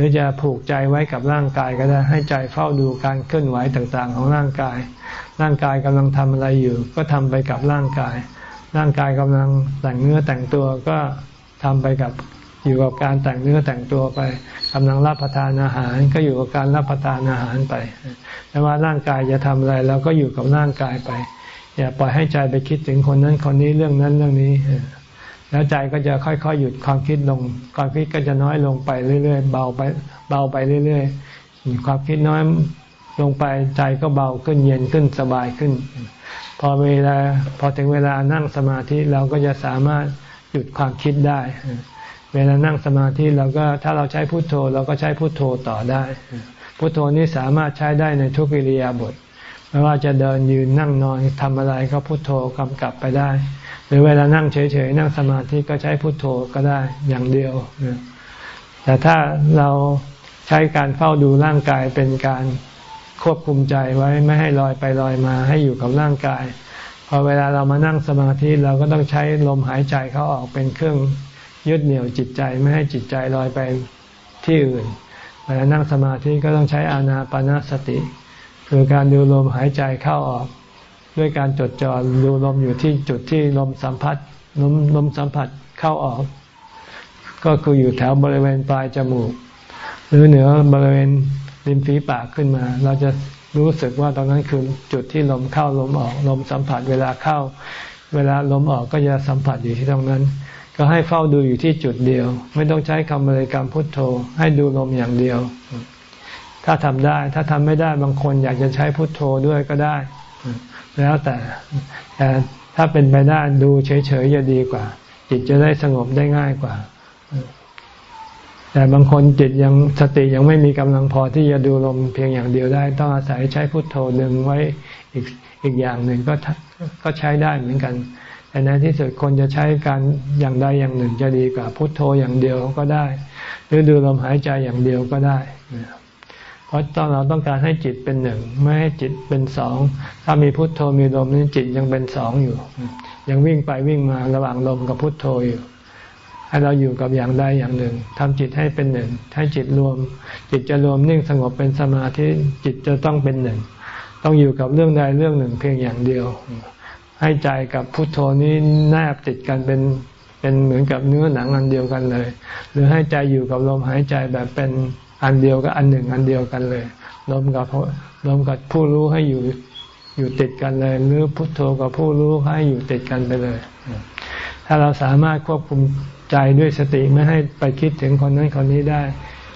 รือจะผูกใจไว้กับร่างกายก็ได้ให้ใจเฝ้าดูการเคลื่อนไหวต่างๆ ของร่างกาย ร่างกายกำลังทำอะไรอยู่ ก็ทำไปกับร่างกาย ร่างกายกำลังแต่งเนื้อแต่งตัวก็ทำไปกับอยู่กับการแต่งเนื้อแต่งตัวไปกำลังรับประทานอาหาร ก็อยู่กับการรับประทานอาหารไปไม่ว่าร่างกายจะทำอะไรเราก็อยู่กับร่างกายไป อย่าปล่อยให้ใจไปคิดถึงคนนั้นคนนี้เรื่องนั้นเรื่องนี้ แล้วใจก็จะค่อยๆหยุดความคิดลง ความคิดก็จะน้อยลงไปเรื่อยๆเบาไปเบาไปเรื่อยๆความคิดน้อยลงไปใจก็เบาขึ้นเย็นขึ้นสบายขึ้น พอเวลาพอถึงเวลานั่งสมาธิเราก็จะสามารถหยุดความคิดได้ เวลานั่งสมาธิเราก็ถ้าเราใช้พุโทโธเราก็ใช้พุโทโธต่อได้ พุโทโธนี้สามารถใช้ได้ในทุกิริยาบทไม่ว่าจะเดินยืนนั่งนอนทำอะไรก็พุโทโธกำกับไปได้ หรือเวลานั่งเฉยๆนั่งสมาธิก็ใช้พุทโธก็ได้อย่างเดียว แต่ถ้าเราใช้การเฝ้าดูร่างกายเป็นการควบคุมใจไว้ไม่ให้ลอยไปลอยมาให้อยู่กับร่างกาย พอเวลาเรามานั่งสมาธิเราก็ต้องใช้ลมหายใจเขาออกเป็นเครื่องยึดเหนี่ยวจิตใจไม่ให้จิตใจลอยไปที่อื่นเวลานั่งสมาธิก็ต้องใช้อานาปนาสติ คือการดูลมหายใจเข้าออก ด้วยการจดจ่อดูลมอยู่ที่จุดที่ลมสัมผัสลมลมสัมผัสเข้าออก ก็คืออยู่แถวบริเวณปลายจมูก หรือเหนือบริเวณริมฝีปากขึ้นมา เราจะรู้สึกว่าตรงนั้นคือจุดที่ลมเข้าลมออก ลมสัมผัสเวลาเข้า เวลาลมออกก็จะสัมผัสอยู่ที่ตรงนั้น ก็ให้เฝ้าดูอยู่ที่จุดเดียว ไม่ต้องใช้คำบริกรรมพุทโธ ให้ดูลมอย่างเดียว ถ้าทำได้ถ้าทำไม่ได้บางคนอยากจะใช้พุทโธด้วยก็ได้ แล้วแต่แต่ถ้าเป็นไปได้ดูเฉยๆจะดีกว่า จิตจะได้สงบได้ง่ายกว่า แต่บางคนจิตยังสติยังไม่มีกำลังพอที่จะดูลมเพียงอย่างเดียวได้ ต้องอาศัยใช้พุทโธดึงไว้อีกอีกอย่างหนึ่งก็ก็ใช้ได้เหมือนกัน แต่ในที่สุดคนจะใช้การอย่างใดอย่างหนึ่งจะดีกว่าพุทโธอย่างเดียวก็ได้ หรือดูลมหายใจอย่างเดียวก็ได้ เพราะตอนเราต้องการให้จิตเป็นหนึ่งไม่ให้จิตเป็นสองถ้ามีพุทโธมีลมนี่จิตยังเป็นสองอยู่ ยังวิ่งไปวิ่งมาระหว่างลมกับพุทโธอยู่ให้เราอยู่กับอย่างใดอย่างหนึ่งทำจิตให้เป็นหนึ่งให้จิตรวม จิตจะรวมนิ่งสงบเป็นสมาธิจิตจะต้องเป็นหนึ่ง ต้องอยู่กับเรื่องใดเรื่องหนึ่งเพียงอย่างเดียว ให้ใจกับพุทโธนี้แนบติดกันเป็นเป็นเหมือนกับเนื้อหนังอันเดียวกันเลย หรือให้ใจอยู่กับลมหายใจแบบเป็น อันเดียวกับอันหนึ่งอันเดียวกันเลยลมกับลมกับผู้รู้ให้อยู่อยู่ติดกันเลยหรือพุทโธกับผู้รู้ให้อยู่ติดกันไปเลย ถ้าเราสามารถควบคุมใจด้วยสติไม่ให้ไปคิดถึงคนนั้นคนนี้ได้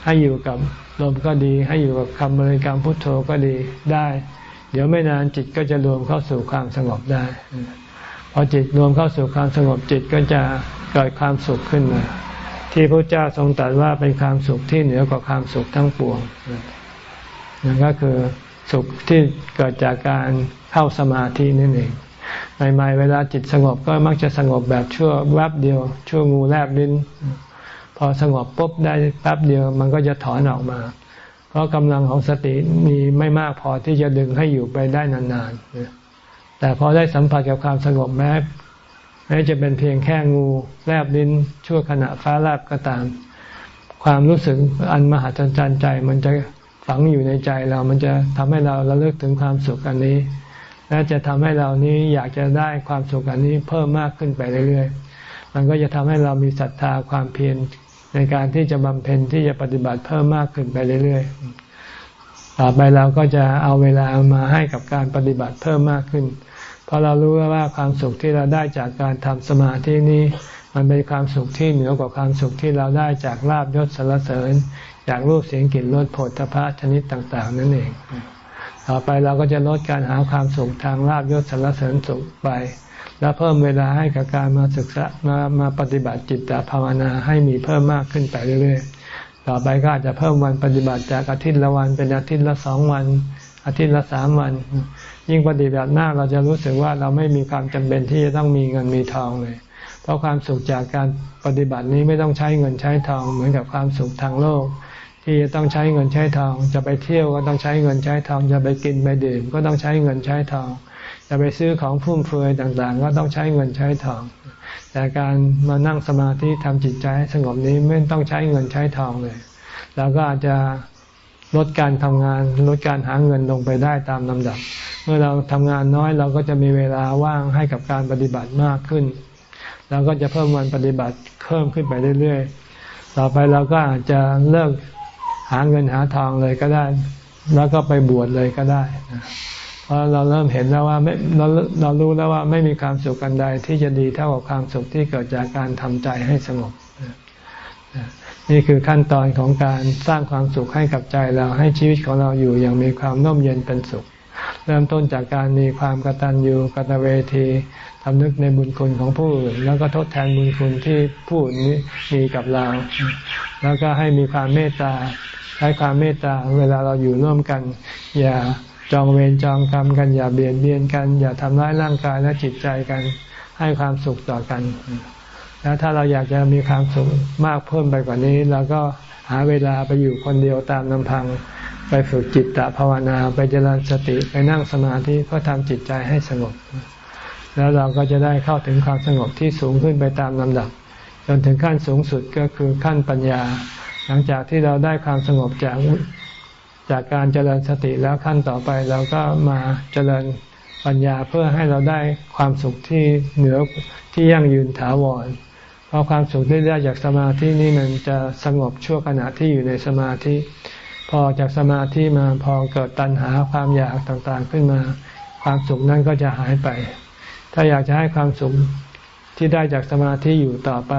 ให้อยู่กับลมก็ดี ให้อยู่กับคำบริกรรมพุทโธก็ดีได้ เดี๋ยวไม่นานจิตก็จะรวมเข้าสู่ความสงบได้ พอจิตรวมเข้าสู่ความสงบจิตก็จะเกิดความสุขขึ้นมา ที่พระเจ้าทรงตรัสว่าเป็นความสุขที่เหนือกว่าความสุขทั้งปวงนั่นก็คือสุขที่เกิดจากการเข้าสมาธินั่นเองใหม่ๆเวลาจิตสงบก็มักจะสงบแบบชั่วแวบเดียว ชั่วงูแลบลิ้น พอสงบปุ๊บได้แป๊บเดียว มันก็จะถอนออกมา เพราะกำลังของสติมีไม่มากพอที่จะดึงให้อยู่ไปได้นานๆแต่พอได้สัมผัสกับความสงบแม้ แม้จะเป็นเพียงแค่งูแลบลิ้นชั่วขณะฟ้าแลบก็ตาม ความรู้สึกอันมหัศจรรย์ใจ มันจะฝังอยู่ในใจเรา มันจะทำให้เราระลึกถึงความสุขอันนี้ และจะทำให้เรานี้อยากจะได้ความสุขอันนี้เพิ่มมากขึ้นไปเรื่อยๆ มันก็จะทำให้เรามีศรัทธาความเพียรในการที่จะบำเพ็ญที่จะปฏิบัติเพิ่มมากขึ้นไปเรื่อยๆ ต่อไปเราก็จะเอาเวลามาให้กับการปฏิบัติเพิ่มมากขึ้น ราะเรารู้ว่าความสุขที่เราได้จากการทำสมาธินี้ มันเป็นความสุขที่เหนือกว่าความสุขที่เราได้จากลาบยศสารเสริญ จากรูปเสียงกลิ่นรสผลพระชนิดต่าง ๆ นั่นเอง ต่อไปเราก็จะลดการหาความสุขทางลาบยศสารเสริญสุขไป แล้วเพิ่มเวลาให้กับการมาศึกษามามาปฏิบัติจิตตภาวนาให้มีเพิ่มมากขึ้นไปเรื่อยๆ ต่อไปก็อาจจะเพิ่มวันปฏิบัติจากอาทิตย์ละวันเป็นอาทิตย์ละสองวันอาทิตย์ละสามวัน ยิ่งปฏิบัติหน้าเราจะรู้สึกว่าเราไม่มีความจำเป็นที่จะต้องมีเงินมีทองเลย เพราะความสุขจากการปฏิบัตินี้ไม่ต้องใช้เงินใช้ทองเหมือนกับความสุขทางโลก ที่จะต้องใช้เงินใช้ทอง จะไปเที่ยวก็ต้องใช้เงินใช้ทอง จะไปกินไปดื่มก็ต้องใช้เงินใช้ทอง จะไปซื้อของฟุ่มเฟือยต่างๆ ก็ต้องใช้เงินใช้ทอง แต่การมานั่งสมาธิทำจิตใจให้สงบนี้ไม่ต้องใช้เงินใช้ทองเลยเราก็อาจจะ ลดการทำงานลดการหาเงินลงไปได้ตามลำดับ เมื่อเราทำงานน้อยเราก็จะมีเวลาว่างให้กับการปฏิบัติมากขึ้นเราก็จะเพิ่มวันปฏิบัติเพิ่มขึ้นไปเรื่อยๆ ต่อไปเราก็อาจจะเลิกหาเงินหาทองเลยก็ได้ แล้วก็ไปบวชเลยก็ได้เพราะเราเริ่มเห็นแล้วว่าไม่เราเรารู้แล้วว่าไม่มีความสุขกันใดที่จะดีเท่ากับความสุขที่เกิดจากการทำใจให้สงบ นี่คือขั้นตอนของการสร้างความสุขให้กับใจเราให้ชีวิตของเราอยู่อย่างมีความน่มเย็นเป็นสุข เริ่มต้นจากการมีความกตัญญูกตเวทีทำนึกในบุญคุณของผู้อื่นแล้วก็ทดแทนบุญคุณที่ผู้อื่นนี้มีกับเรา แล้วก็ให้มีความเมตตาใช้ความเมตตาเวลาเราอยู่ร่วมกัน อย่าจองเวรจองกรรมกันอย่าเบียดเบียนกัน อย่าทำร้ายร่างกายและจิตใจกัน ให้ความสุขต่อกัน แล้วถ้าเราอยากจะมีความสุขมากเพิ่มไปกว่านี้เราก็หาเวลาไปอยู่คนเดียวตามลำพัง ไปฝึกจิตตภาวนา ไปเจริญสติไปนั่งสมาธิเพื่อทำจิตใจให้สงบ แล้วเราก็จะได้เข้าถึงความสงบที่สูงขึ้นไปตามลำดับ จนถึงขั้นสูงสุดก็คือขั้นปัญญา หลังจากที่เราได้ความสงบจากจากการเจริญสติแล้วขั้นต่อไปเราก็มาเจริญปัญญาเพื่อให้เราได้ความสุขที่เหนือที่ยั่งยืนถาวร ราะความสุขที่ได้จากสมาธินี่มันจะสงบชั่วขณะที่อยู่ในสมาธิ พอจากสมาธิมาพอเกิดตัณหาความอยากต่างๆขึ้นมา ความสุขนั้นก็จะหายไป ถ้าอยากจะให้ความสุขที่ได้จากสมาธิอยู่ต่อไป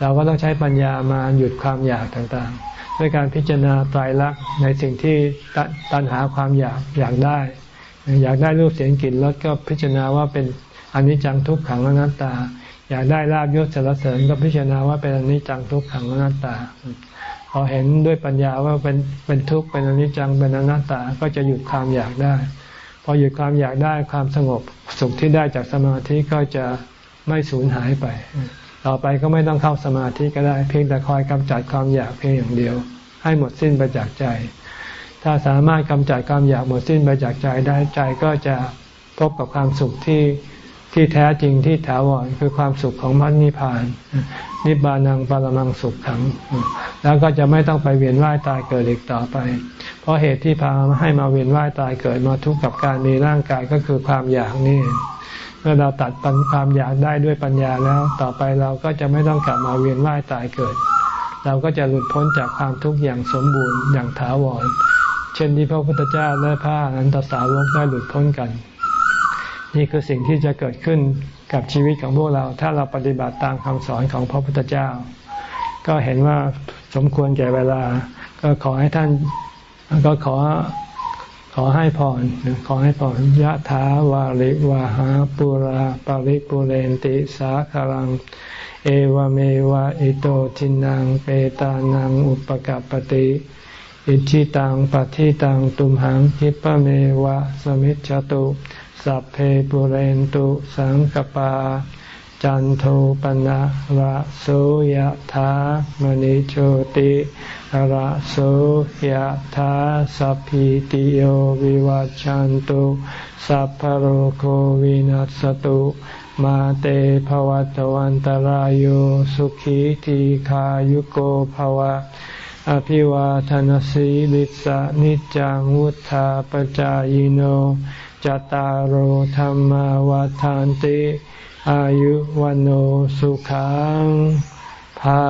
เราก็ต้องใช้ปัญญามาหยุดความอยากต่างๆ ด้วยการพิจารณาตายรักษณ์ในสิ่งที่ตัณหาความอยากอยากได้ อยากได้รูปเสียงกลิ่นรสก็พิจารณาว่าเป็นอนิจจังทุกขังอนัตตา อยากได้ลาบยศสารเสริญก็พิจารณาว่าเป็นอนิจจังทุกขังอนัตตา พอเห็นด้วยปัญญาว่าเป็นเป็นทุกข์เป็นอนิจจังเป็นอนัตตาก็จะหยุดความอยากได้ พอหยุดความอยากได้ความสงบสุขที่ได้จากสมาธิก็จะไม่สูญหายไป ต่อไปก็ไม่ต้องเข้าสมาธิก็ได้ เพียงแต่คอยกำจัดความอยากเพียงอย่างเดียว ให้หมดสิ้นไปจากใจ ถ้าสามารถกำจัดความอยากหมดสิ้นไปจากใจได้ใจก็จะพบกับความสุขที่ ที่แท้จริงที่ถาวรคือความสุขของมรรคนิพพาน นิบานังปรมังสุขขัง แล้วก็จะไม่ต้องไปเวียนว่ายตายเกิดอีกต่อไป เพราะเหตุที่พาให้มาเวียนว่ายตายเกิดมาทุกข์กับการมีร่างกายก็คือความอยากนี่เมื่อเราตัดปัญความอยากได้ด้วยปัญญาแล้ว ต่อไปเราก็จะไม่ต้องกลับมาเวียนว่ายตายเกิด เราก็จะหลุดพ้นจากความทุกข์อย่างสมบูรณ์อย่างถาวร เช่นที่พระพุทธเจ้าและพระอนันตสาวกได้หลุดพ้นกัน นี่คือสิ่งที่จะเกิดขึ้นกับชีวิตของพวกเรา ถ้าเราปฏิบัติตามคำสอนของพระพุทธเจ้า ก็เห็นว่าสมควรแก่เวลา ก็ขอให้ท่านก็ขอขอให้พรขอให้พรยะถาวาริวาหาปุราปาริปุเรนติสาคารัง เอวเมวะอิโตทินังเปตานังอุปกัปติอิชิตังปฏิตังตุมหังคิปะเมวะสมิจจตุ สัพเพปุเรนตุสังกปา จันโทปนะระโสยธามณิโชติระโสยธาสัพพิติโยวิวัจจันตุสัพพโรโควินัสตุมาเตภวัตวันตรโยสุขีทีขายุโกภวะ อภิวาทนสีลิสะนิจังวุธาปจายโน จตารโหธรรมวาทานติ อายุวันโอสุขังภา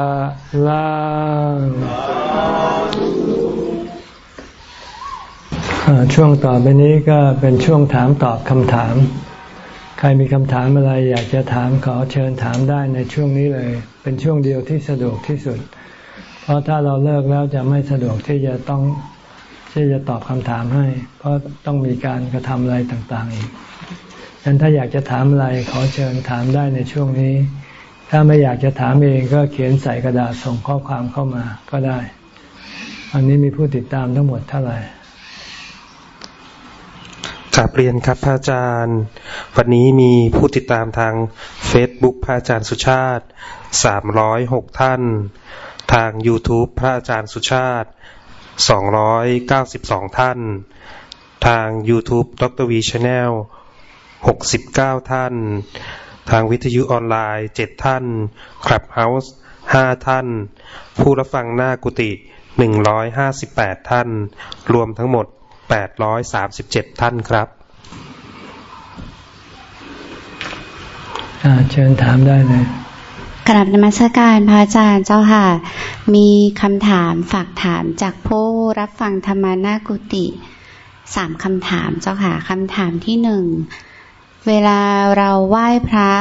ลังช่วงต่อไปนี้ก็เป็นช่วงถามตอบคำถาม ใครมีคำถามอะไรอยากจะถามขอเชิญถามได้ในช่วงนี้เลย เป็นช่วงเดียวที่สะดวกที่สุด เพราะถ้าเราเลิกแล้วจะไม่สะดวกที่จะต้อง ที่จะตอบคำถามให้ เพราะต้องมีการกระทำอะไรต่างๆอีกดังนั้นถ้าอยากจะถามอะไรขอเชิญถามได้ในช่วงนี้ ถ้าไม่อยากจะถามเองก็เขียนใส่กระดาษส่งข้อความเข้ามาก็ได้ อันนี้มีผู้ติดตามทั้งหมดเท่าไหร่กลับเรียนครับพระอาจารย์ วันนี้มีผู้ติดตามทาง Facebook พระอาจารย์สุชาติ 306 ท่าน ทาง YouTube พระอาจารย์สุชาติ สองร้อยเก้าสิบสองท่าน ทาง YouTube ดร.วี Channel หกสิบเก้าท่าน ทางวิทยุออนไลน์เจ็ดท่าน Clubhouse ห้าท่าน ผู้รับฟังหน้ากุฏิหนึ่งร้อยห้าสิบแปดท่าน รวมทั้งหมดแปดร้อยสามสิบเจ็ดท่านครับเชิญถามได้เลย กราบนมัสการพระอาจารย์เจ้าค่ะ มีคำถามฝากถามจากผู้รับฟังธรรมานากุติสามคำถามเจ้าค่ะคำถามที่หนึ่ง เวลาเราไหว้พระ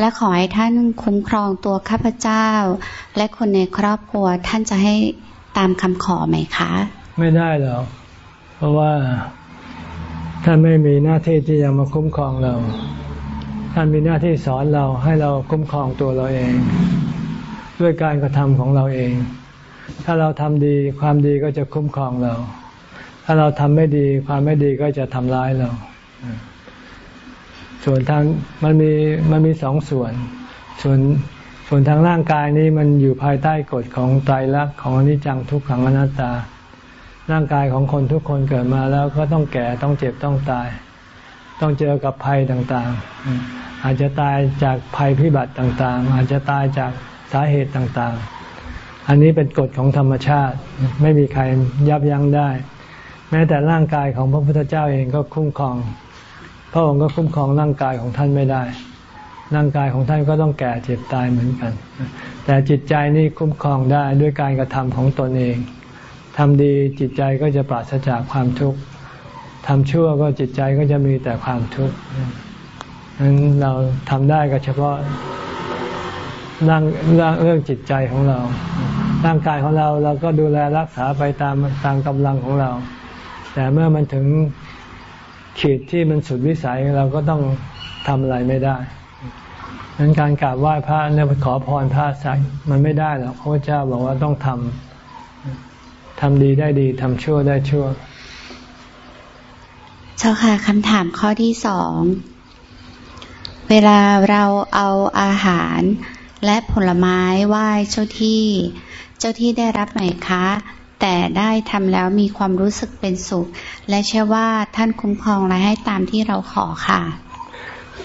และขอให้ท่านคุ้มครองตัวข้าพเจ้า และคนในครอบครัวท่านจะให้ตามคำขอไหมคะ ไม่ได้หรอกเพราะว่าท่านไม่มีหน้าที่ที่จะมาคุ้มครองเรา ท่านมีหน้าที่สอนเราให้เราคุ้มครองตัวเราเอง ด้วยการกระทำของเราเอง ถ้าเราทำดีความดีก็จะคุ้มครองเรา ถ้าเราทำไม่ดีความไม่ดีก็จะทำร้ายเรา ส่วนทางมันมีมันมีสองส่วน ส่วนส่วนทางร่างกายนี้มันอยู่ภายใต้กฎของไตรลักษณ์ของอนิจจังทุกขังอนัตตา ร่างกายของคนทุกคนเกิดมาแล้วก็ต้องแก่ต้องเจ็บต้องตาย ต้องเจอกับภัยต่างๆ อาจจะตายจากภัยพิบัติต่างๆ อาจจะตายจากสาเหตุต่างๆ อันนี้เป็นกฎของธรรมชาติ ไม่มีใครยับยั้งได้ แม้แต่ร่างกายของพระพุทธเจ้าเองก็คุ้มครอง พระองค์ก็คุ้มครองร่างกายของท่านไม่ได้ ร่างกายของท่านก็ต้องแก่เจ็บตายเหมือนกัน แต่จิตใจนี่คุ้มครองได้ด้วยการกระทำของตนเองททำดีจิตใจก็จะปราศจากความทุกข์ ทำชั่วก็จิตใจก็จะมีแต่ความทุกข์นั้นเราทำได้ก็เฉพาะร่างเรื่องจิตใจของเรา ร่างกายของเราเราก็ดูแลรักษาไปตามตามกำลังของเรา แต่เมื่อมันถึงขีดที่มันสุดวิสัยเราก็ต้องทำอะไรไม่ได้นั้นการกราบไหว้พระเนี่ยขอพรพระสักมันไม่ได้หรอกพระเจ้าบอกว่าต้องทำทำดีได้ดีทำชั่วได้ชั่ว เจ้าค่ะคำถามข้อที่สอง เวลาเราเอาอาหารและผลไม้ไหว้เจ้าที่ เจ้าที่ได้รับไหมคะ แต่ได้ทำแล้วมีความรู้สึกเป็นสุข และเชื่อว่าท่านคุ้มครองและให้ตามที่เราขอค่ะ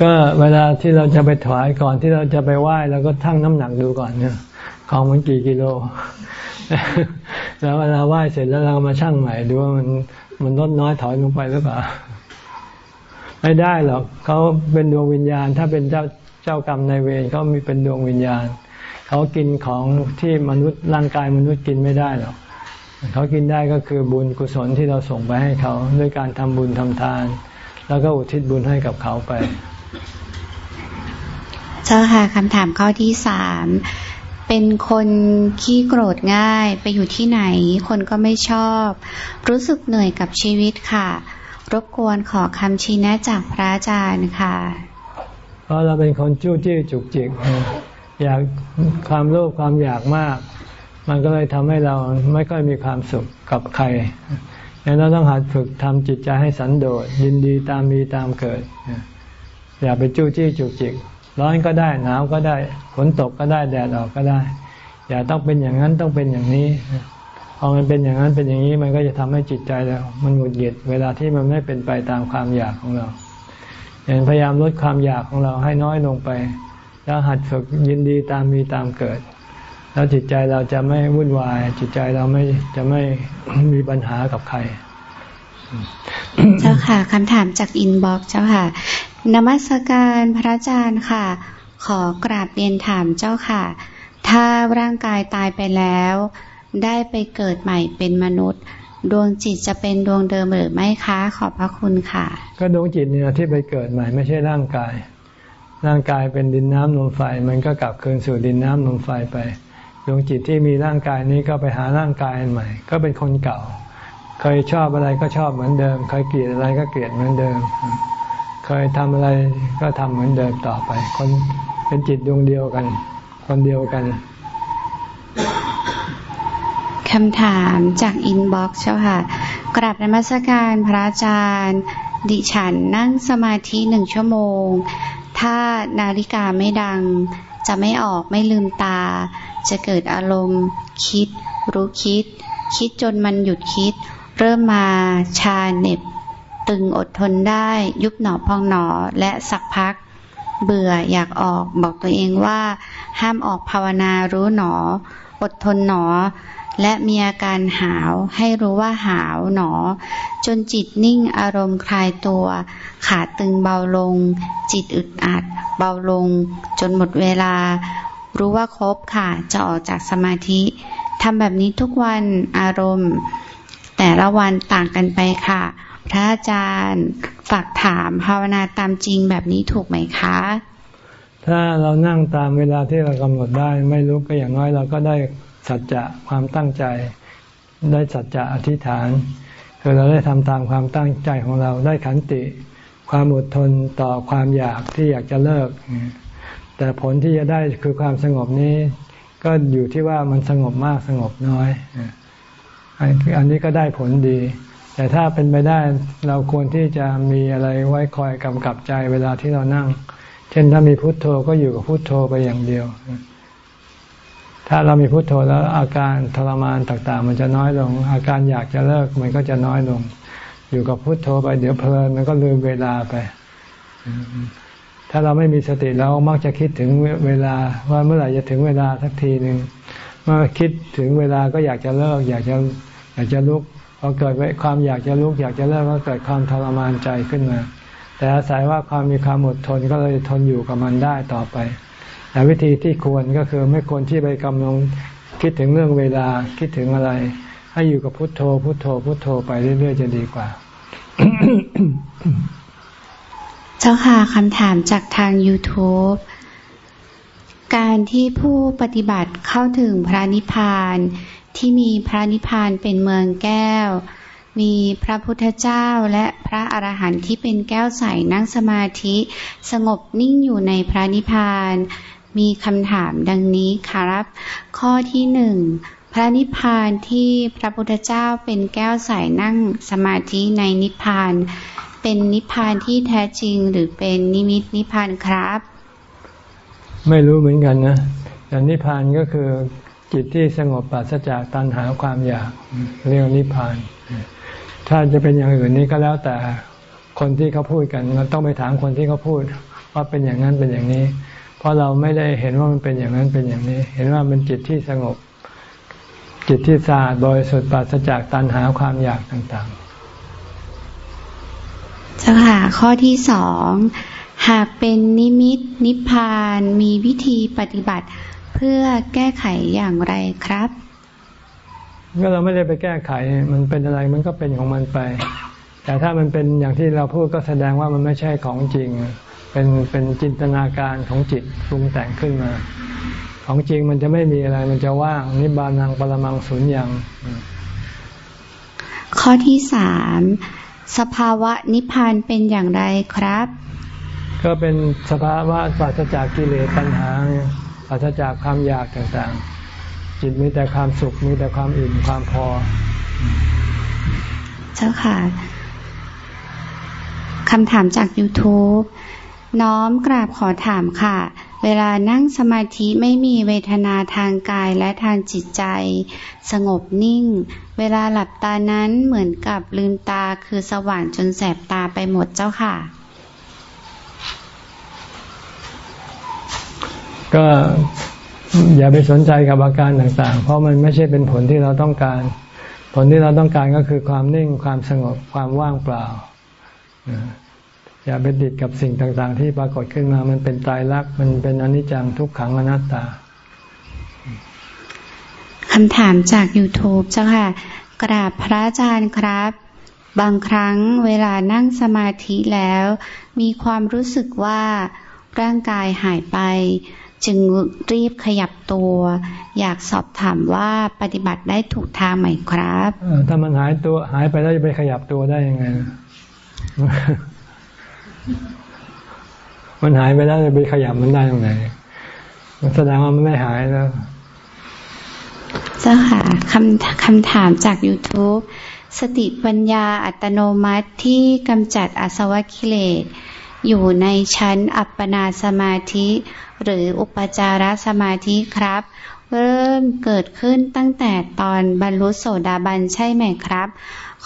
ก็เวลาที่เราจะไปถวายก่อนที่เราจะไปไหว้เราก็ทั้งน้ำหนักดูก่อนเนี่ยของมันกี่กิโล แล้วเวลาไหว้เสร็จแล้วเรามาชั่งใหม่ดูว่ามัน มันลดน้อยถอยลงไปหรือเปล่าไม่ได้หรอกเขาเป็นดวงวิญญาณ ถ้าเป็นเจ้าเจ้ากรรมในเวรเขามีเป็นดวงวิญญาณเขากินของที่มนุษย์ร่างกายมนุษย์กินไม่ได้หรอกเขากินได้ก็คือบุญกุศลที่เราส่งไปให้เขาด้วยการทำบุญทำทาน แล้วก็อุทิศบุญให้กับเขาไป เจ้าค่ะคำถามข้อที่สาม เป็นคนขี้โกรธง่าย ไปอยู่ที่ไหน คนก็ไม่ชอบ รู้สึกเหนื่อยกับชีวิตค่ะ รบกวนขอคำชี้แนะจากพระอาจารย์ค่ะ เพราะเราเป็นคนจู้จี้จุกจิก อยากความโลภความอยากมาก มันก็เลยทำให้เราไม่ค่อยมีความสุขกับใครดังนั้นเราต้องหัดฝึกทำจิตใจให้สันโดษยินดีตามมีตามเกิด อย่าไปจู้จี้จุกจิก ร้อนก็ได้หนาวก็ได้ฝนตกก็ได้แดดออกก็ได้ อย่าต้องเป็นอย่างนั้นต้องเป็นอย่างนี้พอมันเป็นอย่างนั้นเป็นอย่างนี้มันก็จะทำให้จิตใจเรา มันหงุดหงิดเวลาที่มันไม่เป็นไปตามความอยากของเราอย่างพยายามลดความอยากของเราให้น้อยลงไป แล้วหัดฝึกยินดีตามมีตามเกิด แล้วจิตใจเราจะไม่วุ่นวาย จิตใจเราไม่จะไม่มีปัญหากับใคร เจ้าค่ะคำถามจาก inbox เจ้าค่ะ นมัสการพระอาจารย์ค่ะ ขอกราบเรียนถามเจ้าค่ะ ถ้าร่างกายตายไปแล้ว ได้ไปเกิดใหม่เป็นมนุษย์ ดวงจิตจะเป็นดวงเดิมหรือไม่คะ ขอบพระคุณค่ะ ก็ดวงจิตเนี่ยที่ไปเกิดใหม่ไม่ใช่ร่างกาย ร่างกายเป็นดินน้ำลมไฟ มันก็กลับคืนสู่ดินน้ำลมไฟไป ดวงจิตที่มีร่างกายนี้ก็ไปหาร่างกายใหม่ ก็เป็นคนเก่า เคยชอบอะไรก็ชอบเหมือนเดิม เคยเกลียดอะไรก็เกลียดเหมือนเดิม เคยทำอะไรก็ทำเหมือนเดิมต่อไป คนเป็นจิตดวงเดียวกัน คนเดียวกันคำถามจากอินบ็อกซ์เจ้าค่ะ กราบนมัสการพระอาจารย์ ดิฉันนั่งสมาธิหนึ่งชั่วโมง ถ้านาฬิกาไม่ดัง จะไม่ออกไม่ลืมตา จะเกิดอารมณ์ คิด รู้คิด คิดจนมันหยุดคิด เริ่มมาชาเน็บ ตึงอดทนได้ ยุบหนอพองหนอและสักพัก เบื่ออยากออกบอกตัวเองว่า ห้ามออกภาวนารู้หนอ อดทนหนอ และมีอาการหาวให้รู้ว่าหาวหนอ จนจิตนิ่งอารมณ์คลายตัว ขาตึงเบาลง จิตอึดอัด เบาลง จนหมดเวลา รู้ว่าครบค่ะจะออกจากสมาธิทำแบบนี้ทุกวันอารมณ์ แต่ละวันต่างกันไปค่ะ พระอาจารย์ฝากถามภาวนาตามจริงแบบนี้ถูกไหมคะ ถ้าเรานั่งตามเวลาที่เรากำหนดได้ ไม่รู้ก็อย่างน้อยเราก็ได้สัจจะความตั้งใจ ได้สัจจะอธิษฐานคือเราได้ทำตามความตั้งใจของเราได้ขันติ ความอดทนต่อความอยากที่อยากจะเลิก แต่ผลที่จะได้คือความสงบนี้ ก็อยู่ที่ว่ามันสงบมากสงบน้อยอันนี้ก็ได้ผลดี แต่ถ้าเป็นไปได้เราควรที่จะมีอะไรไว้คอยกำกับใจเวลาที่เรานั่ง เช่นถ้ามีพุโทโธก็อยู่กับพุโทโธไปอย่างเดียว ถ้าเรามีพุโทโธแล้วอาการทรมานต่าง ๆ มันจะน้อยลง อาการอยากจะเลิกมันก็จะน้อยลง อยู่กับพุโทโธไปเดี๋ยวเพลินมันก็ลืมเวลาไป ถ้าเราไม่มีสติเรามักจะคิดถึงเวลาว่าเมื่อไหร่จะถึงเวลาสักทีหนึ่งเมื่อคิดถึงเวลาก็อยากจะเลิก อยากจะอยากจะลุก อเกิดความอยากจะลุกอยากจะเลิกก็เกิดความทรมานใจขึ้นมา แต่อาศัยว่าความมีความอดทนก็เลยทนอยู่กับมันได้ต่อไป แต่วิธีที่ควรก็คือไม่ควรที่ไปกำลังคิดถึงเรื่องเวลาคิดถึงอะไรใให้อยู่กับพุทโธ พุทโธ พุทโธไปเรื่อยๆจะดีกว่า เจ้าค่ะคำถามจากทาง YouTube การที่ผู้ปฏิบัติเข้าถึงพระนิพพาน ที่มีพระนิพพานเป็นเมืองแก้ว มีพระพุทธเจ้าและพระอรหันต์ที่เป็นแก้วใสนั่งสมาธิ สงบนิ่งอยู่ในพระนิพพาน มีคำถามดังนี้ครับ ข้อที่หนึ่งพระนิพพานที่พระพุทธเจ้าเป็นแก้วใสนั่งสมาธิในนิพพาน เป็นนิพพานที่แท้จริงหรือเป็นนิมิตนิพพานครับ ไม่รู้เหมือนกันนะแต่นิพพานก็คือ จิตที่สงบปราศจากตัณหาความอยากเรียกนิพพาน ถ้าจะเป็นอย่างอื่นนี้ก็แล้วแต่คนที่เขาพูดกันเราต้องไปถามคนที่เขาพูด ว่าเป็นอย่างนั้นเป็นอย่างนี้ เพราะเราไม่ได้เห็นว่ามันเป็นอย่างนั้นเป็นอย่างนี้ เห็นว่ามันจิตที่สงบ จิตที่สะอาดโดยสุดปราศจากตัณหาความอยากต่างๆเจ้าค่ะข้อที่สองหากเป็นนิมิตนิพพานมีวิธีปฏิบัติ เพื่อแก้ไขอย่างไรครับ ก็เราไม่ได้ไปแก้ไข มันเป็นอะไรมันก็เป็นของมันไป แต่ถ้ามันเป็นอย่างที่เราพูดก็แสดงว่ามันไม่ใช่ของจริง เป็นเป็นจินตนาการของจิตปรุงแต่งขึ้นมา ของจริงมันจะไม่มีอะไร มันจะว่างนิบานังปรมังสุญญ์ข้อที่สามสภาวะนิพพานเป็นอย่างไรครับ ก็เป็นสภาวะปราศจากกิเลสปัญหา ปราศจากความอยากต่างๆ จิตมีแต่ความสุขมีแต่ความอิ่มความพอ เจ้าค่ะคำถามจาก YouTube น้อมกราบขอถามค่ะ เวลานั่งสมาธิไม่มีเวทนาทางกายและทางจิตใจ สงบนิ่ง เวลาหลับตานั้นเหมือนกับลืมตาคือสว่างจนแสบตาไปหมดเจ้าค่ะ ก็อย่าไปสนใจกับอาการต่างๆ เพราะมันไม่ใช่เป็นผลที่เราต้องการ ผลที่เราต้องการก็คือความนิ่งความสงบความว่างเปล่า อย่าไปติดกับสิ่งต่างๆ ที่ปรากฏขึ้นมา มันเป็นตายรักมันเป็นอนิจจังทุกขังอนัตตาคำถามจาก YouTube เจ้าค่ะ กราบพระอาจารย์ครับ บางครั้งเวลานั่งสมาธิแล้ว มีความรู้สึกว่าร่างกายหายไป จึงรีบขยับตัว อยากสอบถามว่าปฏิบัติได้ถูกทางไหมครับถ้ามันหายตัวหายไปแล้วจะไปขยับตัวได้ยังไง มันหายไปแล้วจะไปขยับมันได้ตรงไหนมันแสดงว่ามันไม่หายแล้วเจ้าค่ะคำคำถามจาก YouTube สติปัญญาอัตโนมัติที่กำจัดอสวกิเลส อยู่ในชั้นอัปปนาสมาธิ หรืออุปจารสมาธิครับ เริ่มเกิดขึ้นตั้งแต่ตอนบรรลุโสดาบันใช่ไหมครับ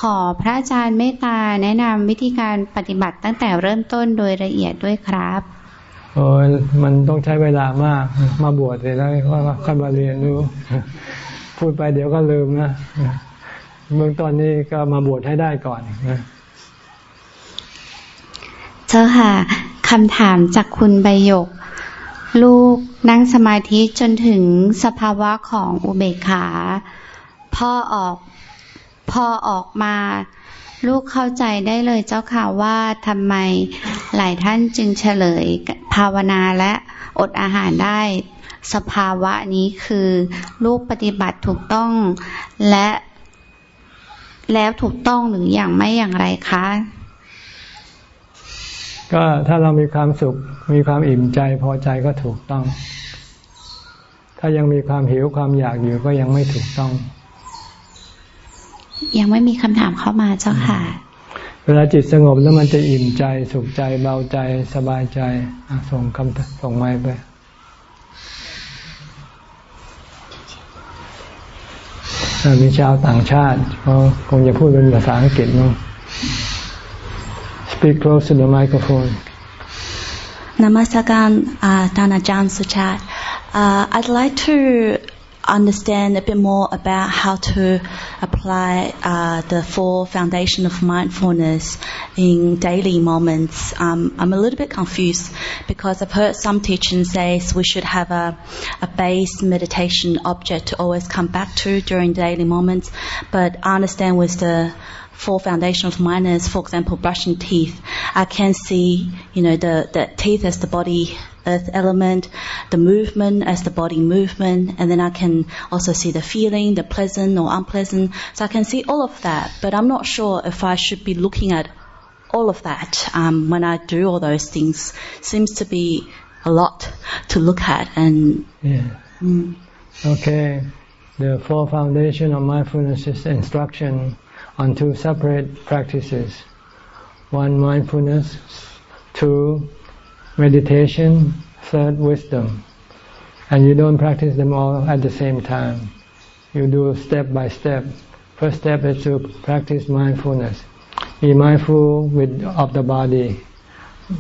ขอพระอาจารย์เมตตาแนะนำวิธีการปฏิบัติตั้งแต่เริ่มต้นโดยละเอียดด้วยครับโอ้ยมันต้องใช้เวลามาก มาบวชเลยแล้วก็ค่อยมาเรียนรู้พูดไปเดี๋ยวก็ลืมนะเบื้องต้นนี้ก็มาบวชให้ได้ก่อนนะ เจ้าค่ะคำถามจากคุณใบยก ลูกนั่งสมาธิจนถึงสภาวะของอุเบกขา พ่อออกพ่อออกมา ลูกเข้าใจได้เลยเจ้าค่ะว่าทำไมหลายท่านจึงเฉลยภาวนาและอดอาหารได้ สภาวะนี้คือลูกปฏิบัติถูกต้องและแล้วถูกต้องหรืออย่างไม่อย่างไรคะ ก็ถ้าเรามีความสุข มีความอิ่มใจพอใจก็ถูกต้อง ถ้ายังมีความหิวความอยากอยู่ก็ยังไม่ถูกต้อง ยังไม่มีคำถามเข้ามาเจ้าค่ะ เวลาจิตสงบแล้วมันจะอิ่มใจ สุขใจเบาใจสบายใจส่งคำส่งไม้ไปมีชาวต่างชาติเขาคงจะพูดเป็นภาษาอังกฤษมั้ง Speak close to the microphone. Namaskaran, uh, Dana Jan Suchat. Uh, I'd like to understand a bit more about how to apply uh, the four foundation of mindfulness in daily moments. Um, I'm a little bit confused because I've heard some teachings say we should have a, a base meditation object to always come back to during daily moments, but I understand with the four foundation of mindfulness, for example, brushing teeth, I can see, you know, the, the teeth as the body earth element, the movement as the body movement, and then I can also see the feeling, the pleasant or unpleasant. So I can see all of that, but I'm not sure if I should be looking at all of that um, when I do all those things. Seems to be a lot to look at, and yeah. Mm. Okay, the four foundation of mindfulness is instruction on two separate practices. One mindfulness, two meditation, third wisdom. And you don't practice them all at the same time. You do step by step. First step is to practice mindfulness. Be mindful with, of the body,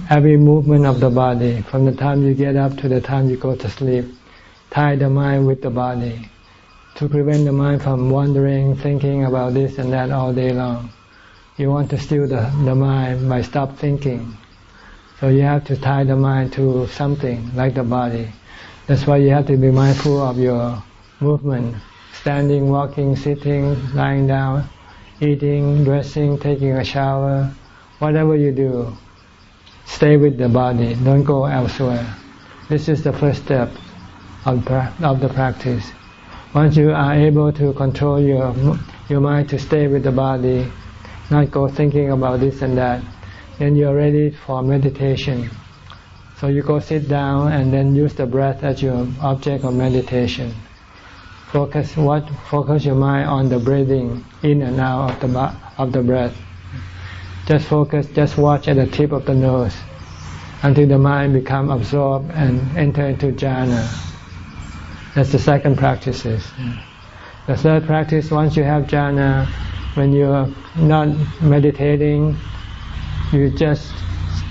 every movement of the body, from the time you get up to the time you go to sleep. Tie the mind with the body to prevent the mind from wandering, thinking about this and that all day long. You want to still the, the mind by stop thinking. So you have to tie the mind to something like the body. That's why you have to be mindful of your movement, standing, walking, sitting, lying down, eating, dressing, taking a shower, whatever you do, stay with the body. Don't go elsewhere. This is the first step of, of the practice. Once you are able to control your your mind to stay with the body, not go thinking about this and that, then you're ready for meditation. So you go sit down and then use the breath as your object of meditation. Focus what? Focus your mind on the breathing in and out of the of the breath. Just focus. Just watch at the tip of the nose until the mind become absorbed and enter into jhana. That's the second practice. The third practice, once you have jhana, when you're not meditating, you just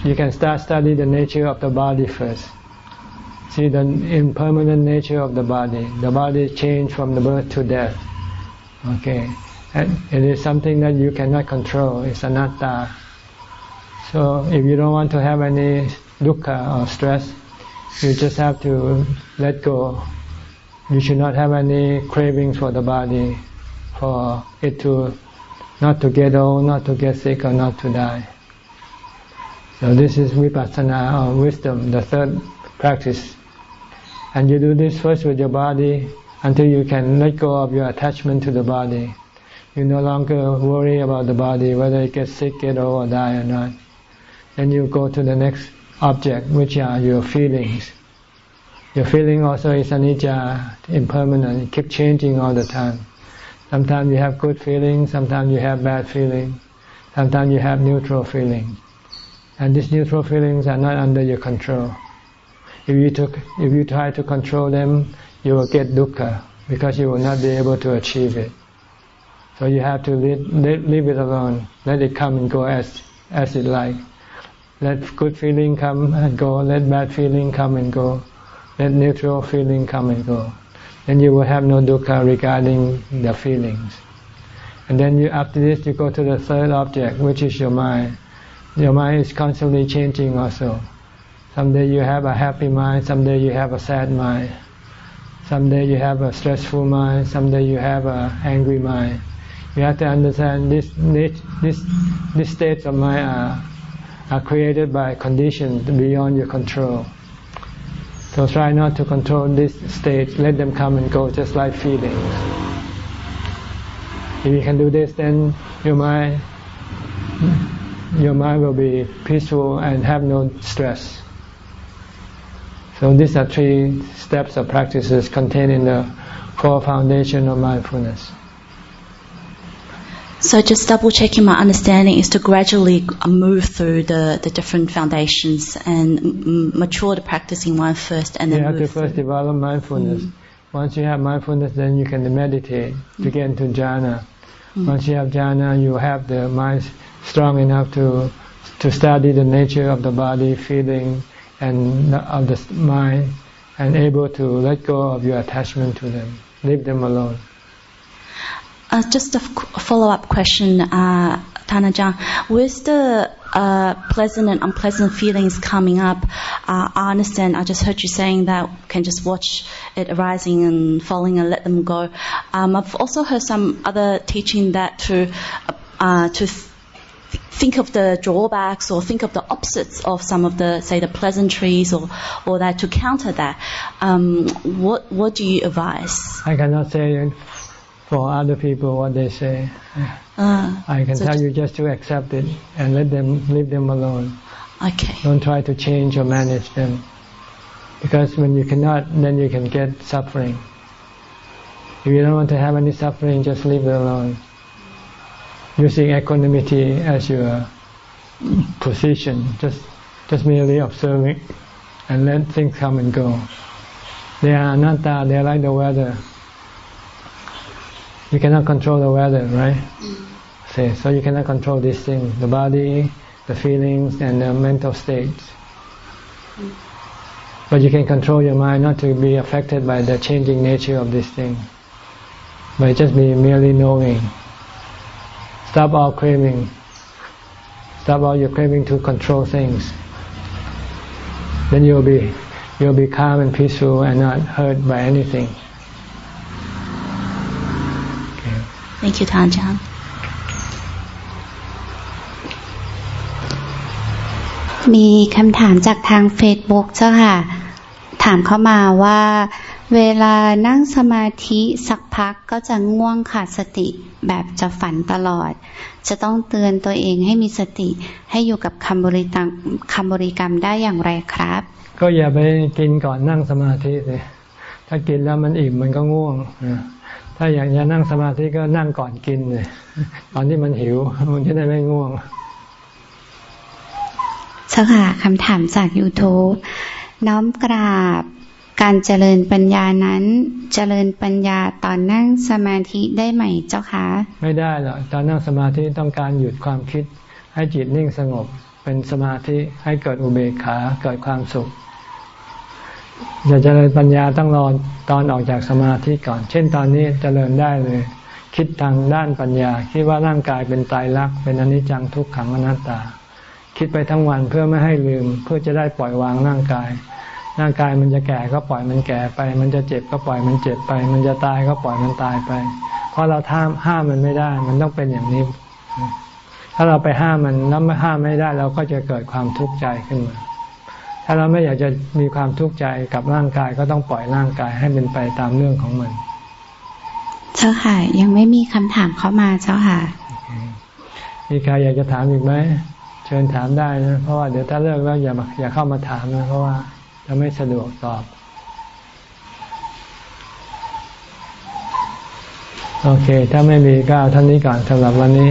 you can start study the nature of the body first. See the impermanent nature of the body. The body change from the birth to death. Okay, and it is something that you cannot control. It's anatta. So if you don't want to have any dukkha or stress, you just have to let go. You should not have any cravings for the body, for it to not to get old, not to get sick, or not to die. So this is vipassana or wisdom, the third practice. And you do this first with your body until you can let go of your attachment to the body. You no longer worry about the body, whether it gets sick, get old, or die or not. Then you go to the next object, which are your feelings. Your feeling also is anicca, impermanent, it keeps changing all the time. Sometimes you have good feeling, sometimes you have bad feeling, sometimes you have neutral feeling. And these neutral feelings are not under your control. If you took, if you try to control them, you will get dukkha because you will not be able to achieve it. So you have to leave, leave it alone. Let it come and go as as it like. Let good feeling come and go. Let bad feeling come and go. Let neutral feeling come and go. Then you will have no dukkha regarding the feelings. And then you, after this, you go to the third object, which is your mind. Your mind is constantly changing also. Someday you have a happy mind, someday you have a sad mind. Someday you have a stressful mind, someday you have a angry mind. You have to understand this this these states of mind are, are created by conditions beyond your control. So try not to control these states. Let them come and go, just like feelings. If you can do this, then your mind your mind will be peaceful and have no stress. So these are three steps of practices contained in the core foundation of mindfulness. So just double checking my understanding is to gradually move through the, the different foundations and mature the practicing one first and then You have to first develop mindfulness. Mm. Once you have mindfulness, then you can meditate to get into jhana. Mm. Once you have jhana, you have the mind strong enough to to study the nature of the body, feeling, and of the mind, and able to let go of your attachment to them. leave them alone. Uh, just a follow-up question, uh, Tanajan. With the uh, pleasant and unpleasant feelings coming up, uh, I understand. I just heard you saying that we can just watch it arising and falling and let them go. Um, I've also heard some other teaching that to uh, to th- think of the drawbacks or think of the opposites of some of the say the pleasantries or or that to counter that. Um, what what do you advise? I cannot say for other people what they say. Uh, I can so tell you just to accept it and let them leave them alone. Okay. Don't try to change or manage them. Because when you cannot, then you can get suffering. If you don't want to have any suffering, just leave it alone. Using equanimity as your position, just just merely observing and let things come and go. They are anatta, they are like the weather. You cannot control the weather, right? Mm. so you cannot control these things, the body, the feelings, and the mental states. Mm. But you can control your mind not to be affected by the changing nature of this thing. By just be merely knowing. Stop all craving. Stop all your craving to control things. Then you'll be you'll be calm and peaceful and not hurt by anything. Thank you ท่านอาจารย์มีคำถามจากทางเฟซบุ๊กเจ้าค่ะ ถามเข้ามาว่า เวลานั่งสมาธิสักพักก็จะง่วงขาดสติแบบจะฝันตลอด จะต้องเตือนตัวเองให้มีสติให้อยู่กับคำบริกรรมคำบริกรรมได้อย่างไรครับ ก็อย่าไปกินก่อนนั่งสมาธิเลยถ้ากินแล้วมันอิ่มมันก็ง่วง ถ้าอยากจะนั่งสมาธิก็นั่งก่อนกินเลยตอนที่มันหิว มันจะได้ไม่ง่วงเจ้าค่ะคำถามจาก YouTube น้อมกราบการเจริญปัญญานั้น เจริญปัญญาตอนนั่งสมาธิได้ไหมเจ้าคะไม่ได้หรอกตอนนั่งสมาธิต้องการหยุดความคิด ให้จิตนิ่งสงบเป็นสมาธิให้เกิดอุเบกขาเกิดความสุข อยากเจริญปัญญาต้องรอตอนออกจากสมาธิก่อน เช่นตอนนี้เจริญได้เลย คิดทางด้านปัญญา คิดว่าร่างกายเป็นตายรัก เป็นอนิจจังทุกขังอนัตตา คิดไปทั้งวันเพื่อไม่ให้ลืม เพื่อจะได้ปล่อยวางร่างกาย ร่างกายมันจะแก่ก็ปล่อยมันแก่ไป มันจะเจ็บก็ปล่อยมันเจ็บไป มันจะตายก็ปล่อยมันตายไป เพราะเราห้ามห้ามมันไม่ได้ มันต้องเป็นอย่างนี้ ถ้าเราไปห้ามมันแล้วไม่ห้ามไม่ได้เราก็จะเกิดความทุกข์ใจขึ้นมา ถ้าเราไม่อยากจะมีความทุกข์ใจกับร่างกายก็ต้องปล่อยร่างกายให้เป็นไปตามเรื่องของมัน เจ้าค่ะ ยังไม่มีคำถามเข้ามาเจ้าค่ะ มีใครอยากจะถามอีกไหมเชิญถามได้นะเพราะว่าเดี๋ยวถ้าเลิกแล้วอย่าอย่าเข้ามาถามนะเพราะว่าจะไม่สะดวกตอบ โอเค ถ้าไม่มีก็เอาท่านนี้ก่อนสำหรับวันนี้